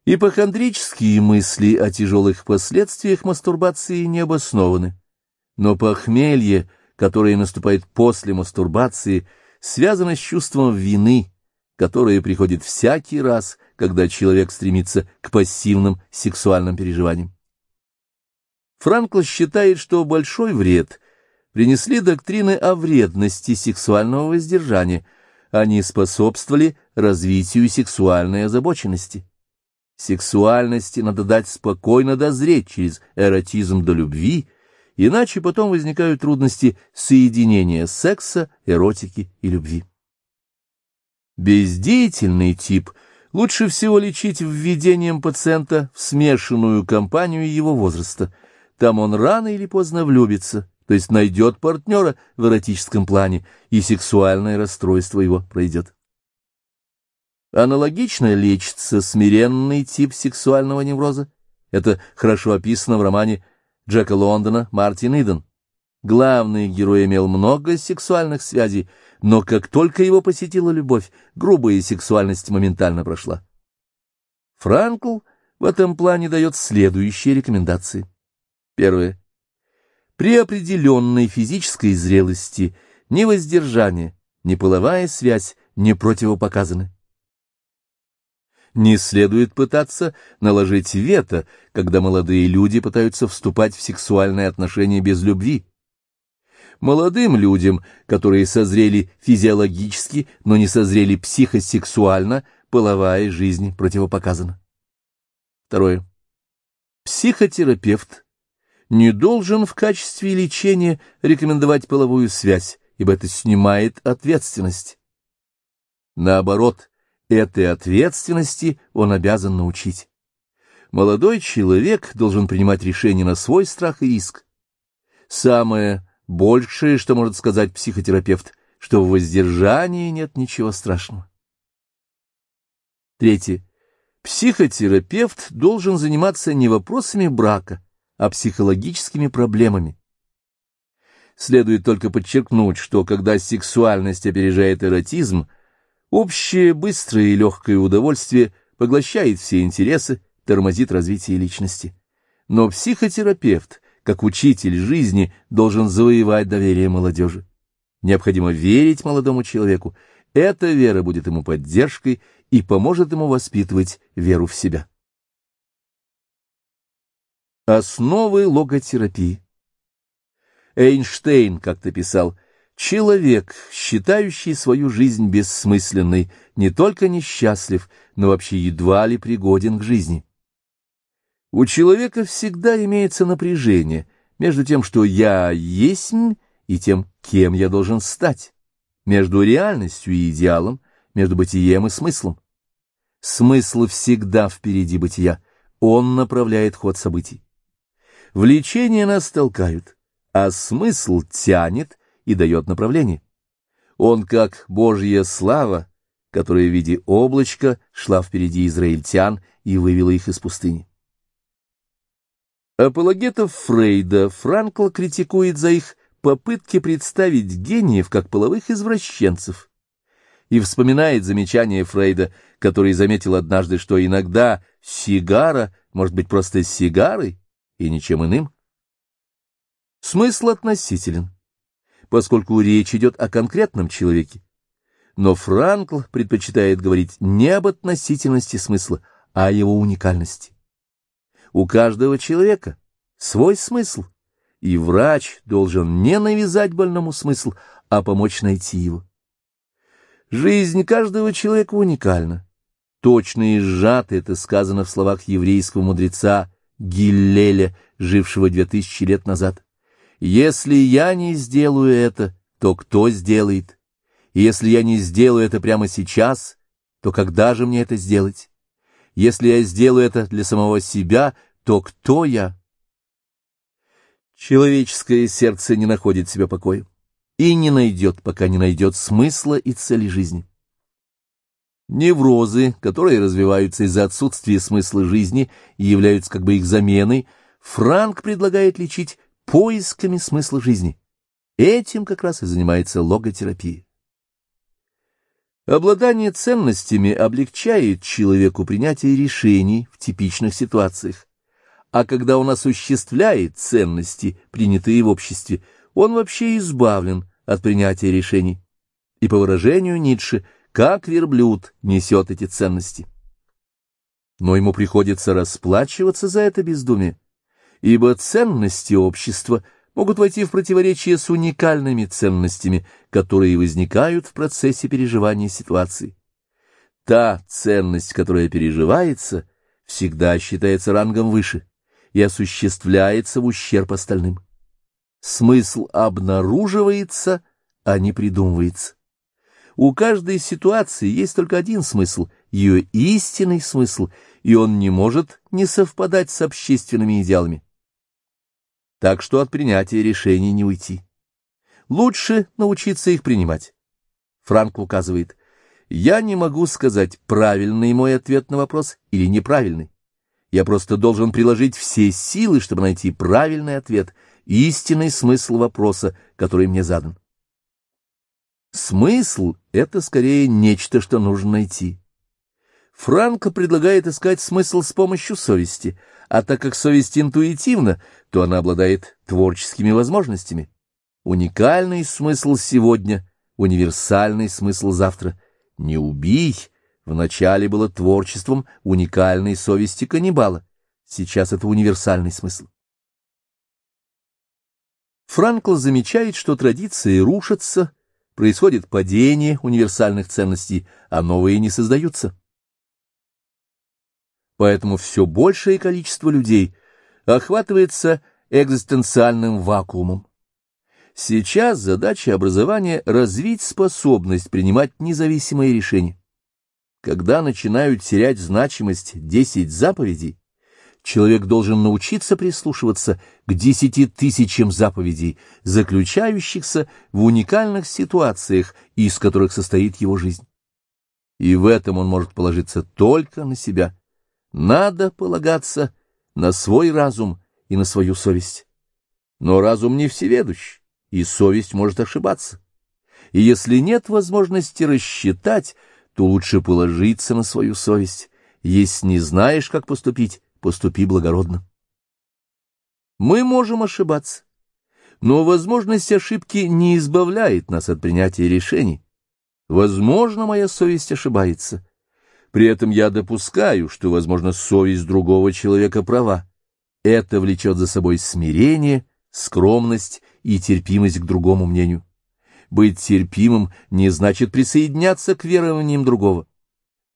Ипохондрические мысли о тяжелых последствиях мастурбации не обоснованы, но похмелье, которое наступает после мастурбации, связано с чувством вины, которое приходит всякий раз, когда человек стремится к пассивным сексуальным переживаниям. Франкл считает, что большой вред принесли доктрины о вредности сексуального воздержания, они способствовали развитию сексуальной озабоченности. Сексуальности надо дать спокойно дозреть через эротизм до любви, иначе потом возникают трудности соединения секса, эротики и любви. Бездеятельный тип лучше всего лечить введением пациента в смешанную компанию его возраста. Там он рано или поздно влюбится, то есть найдет партнера в эротическом плане, и сексуальное расстройство его пройдет. Аналогично лечится смиренный тип сексуального невроза. Это хорошо описано в романе Джека Лондона «Мартин Иден». Главный герой имел много сексуальных связей, но как только его посетила любовь, грубая сексуальность моментально прошла. Франкл в этом плане дает следующие рекомендации. Первое. При определенной физической зрелости ни воздержание, ни половая связь не противопоказаны. Не следует пытаться наложить вето, когда молодые люди пытаются вступать в сексуальные отношения без любви. Молодым людям, которые созрели физиологически, но не созрели психосексуально, половая жизнь противопоказана. Второе. Психотерапевт не должен в качестве лечения рекомендовать половую связь, ибо это снимает ответственность. Наоборот, Этой ответственности он обязан научить. Молодой человек должен принимать решения на свой страх и риск. Самое большее, что может сказать психотерапевт, что в воздержании нет ничего страшного. Третье. Психотерапевт должен заниматься не вопросами брака, а психологическими проблемами. Следует только подчеркнуть, что когда сексуальность опережает эротизм – Общее быстрое и легкое удовольствие поглощает все интересы, тормозит развитие личности. Но психотерапевт, как учитель жизни, должен завоевать доверие молодежи. Необходимо верить молодому человеку. Эта вера будет ему поддержкой и поможет ему воспитывать веру в себя. Основы логотерапии Эйнштейн как-то писал – Человек, считающий свою жизнь бессмысленной, не только несчастлив, но вообще едва ли пригоден к жизни. У человека всегда имеется напряжение между тем, что я есть, и тем, кем я должен стать, между реальностью и идеалом, между бытием и смыслом. Смысл всегда впереди бытия, он направляет ход событий. Влечения нас толкают, а смысл тянет и дает направление. Он как Божья слава, которая в виде облачка шла впереди израильтян и вывела их из пустыни. Апологетов Фрейда Франкл критикует за их попытки представить гениев как половых извращенцев и вспоминает замечание Фрейда, который заметил однажды, что иногда сигара может быть просто сигарой и ничем иным. Смысл относителен поскольку речь идет о конкретном человеке. Но Франкл предпочитает говорить не об относительности смысла, а о его уникальности. У каждого человека свой смысл, и врач должен не навязать больному смысл, а помочь найти его. Жизнь каждого человека уникальна. Точно и сжато это сказано в словах еврейского мудреца Гиллеля, жившего две тысячи лет назад. «Если я не сделаю это, то кто сделает? Если я не сделаю это прямо сейчас, то когда же мне это сделать? Если я сделаю это для самого себя, то кто я?» Человеческое сердце не находит себе покоя и не найдет, пока не найдет смысла и цели жизни. Неврозы, которые развиваются из-за отсутствия смысла жизни и являются как бы их заменой, Франк предлагает лечить поисками смысла жизни. Этим как раз и занимается логотерапия. Обладание ценностями облегчает человеку принятие решений в типичных ситуациях, а когда он осуществляет ценности, принятые в обществе, он вообще избавлен от принятия решений. И по выражению Ницше – как верблюд несет эти ценности. Но ему приходится расплачиваться за это бездумие, ибо ценности общества могут войти в противоречие с уникальными ценностями, которые возникают в процессе переживания ситуации. Та ценность, которая переживается, всегда считается рангом выше и осуществляется в ущерб остальным. Смысл обнаруживается, а не придумывается. У каждой ситуации есть только один смысл, ее истинный смысл, и он не может не совпадать с общественными идеалами. Так что от принятия решений не уйти. Лучше научиться их принимать. Франк указывает, я не могу сказать, правильный мой ответ на вопрос или неправильный. Я просто должен приложить все силы, чтобы найти правильный ответ, истинный смысл вопроса, который мне задан. Смысл — это скорее нечто, что нужно найти. Франко предлагает искать смысл с помощью совести, а так как совесть интуитивна, то она обладает творческими возможностями. Уникальный смысл сегодня, универсальный смысл завтра. Не убий вначале было творчеством уникальной совести каннибала, сейчас это универсальный смысл. Франкл замечает, что традиции рушатся, происходит падение универсальных ценностей, а новые не создаются. Поэтому все большее количество людей охватывается экзистенциальным вакуумом. Сейчас задача образования — развить способность принимать независимые решения. Когда начинают терять значимость десять заповедей, человек должен научиться прислушиваться к десяти тысячам заповедей, заключающихся в уникальных ситуациях, из которых состоит его жизнь. И в этом он может положиться только на себя. Надо полагаться на свой разум и на свою совесть. Но разум не всеведущ, и совесть может ошибаться. И если нет возможности рассчитать, то лучше положиться на свою совесть. Если не знаешь, как поступить, поступи благородно. Мы можем ошибаться, но возможность ошибки не избавляет нас от принятия решений. Возможно, моя совесть ошибается. При этом я допускаю, что, возможно, совесть другого человека права. Это влечет за собой смирение, скромность и терпимость к другому мнению. Быть терпимым не значит присоединяться к верованиям другого,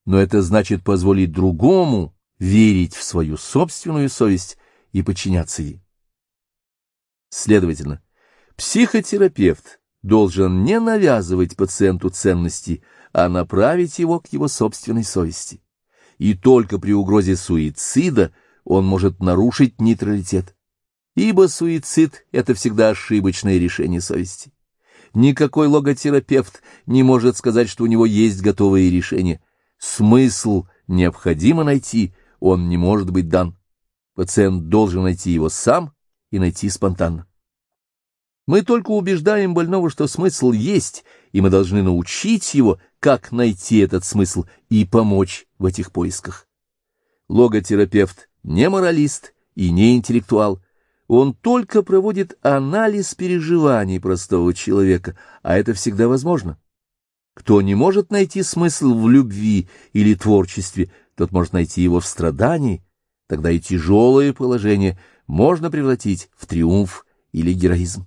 но это значит позволить другому верить в свою собственную совесть и подчиняться ей. Следовательно, психотерапевт должен не навязывать пациенту ценности, а направить его к его собственной совести. И только при угрозе суицида он может нарушить нейтралитет. Ибо суицид — это всегда ошибочное решение совести. Никакой логотерапевт не может сказать, что у него есть готовые решения. Смысл необходимо найти — он не может быть дан. Пациент должен найти его сам и найти спонтанно. Мы только убеждаем больного, что смысл есть, и мы должны научить его, как найти этот смысл и помочь в этих поисках. Логотерапевт не моралист и не интеллектуал. Он только проводит анализ переживаний простого человека, а это всегда возможно. Кто не может найти смысл в любви или творчестве, тот может найти его в страдании, тогда и тяжелое положение можно превратить в триумф или героизм.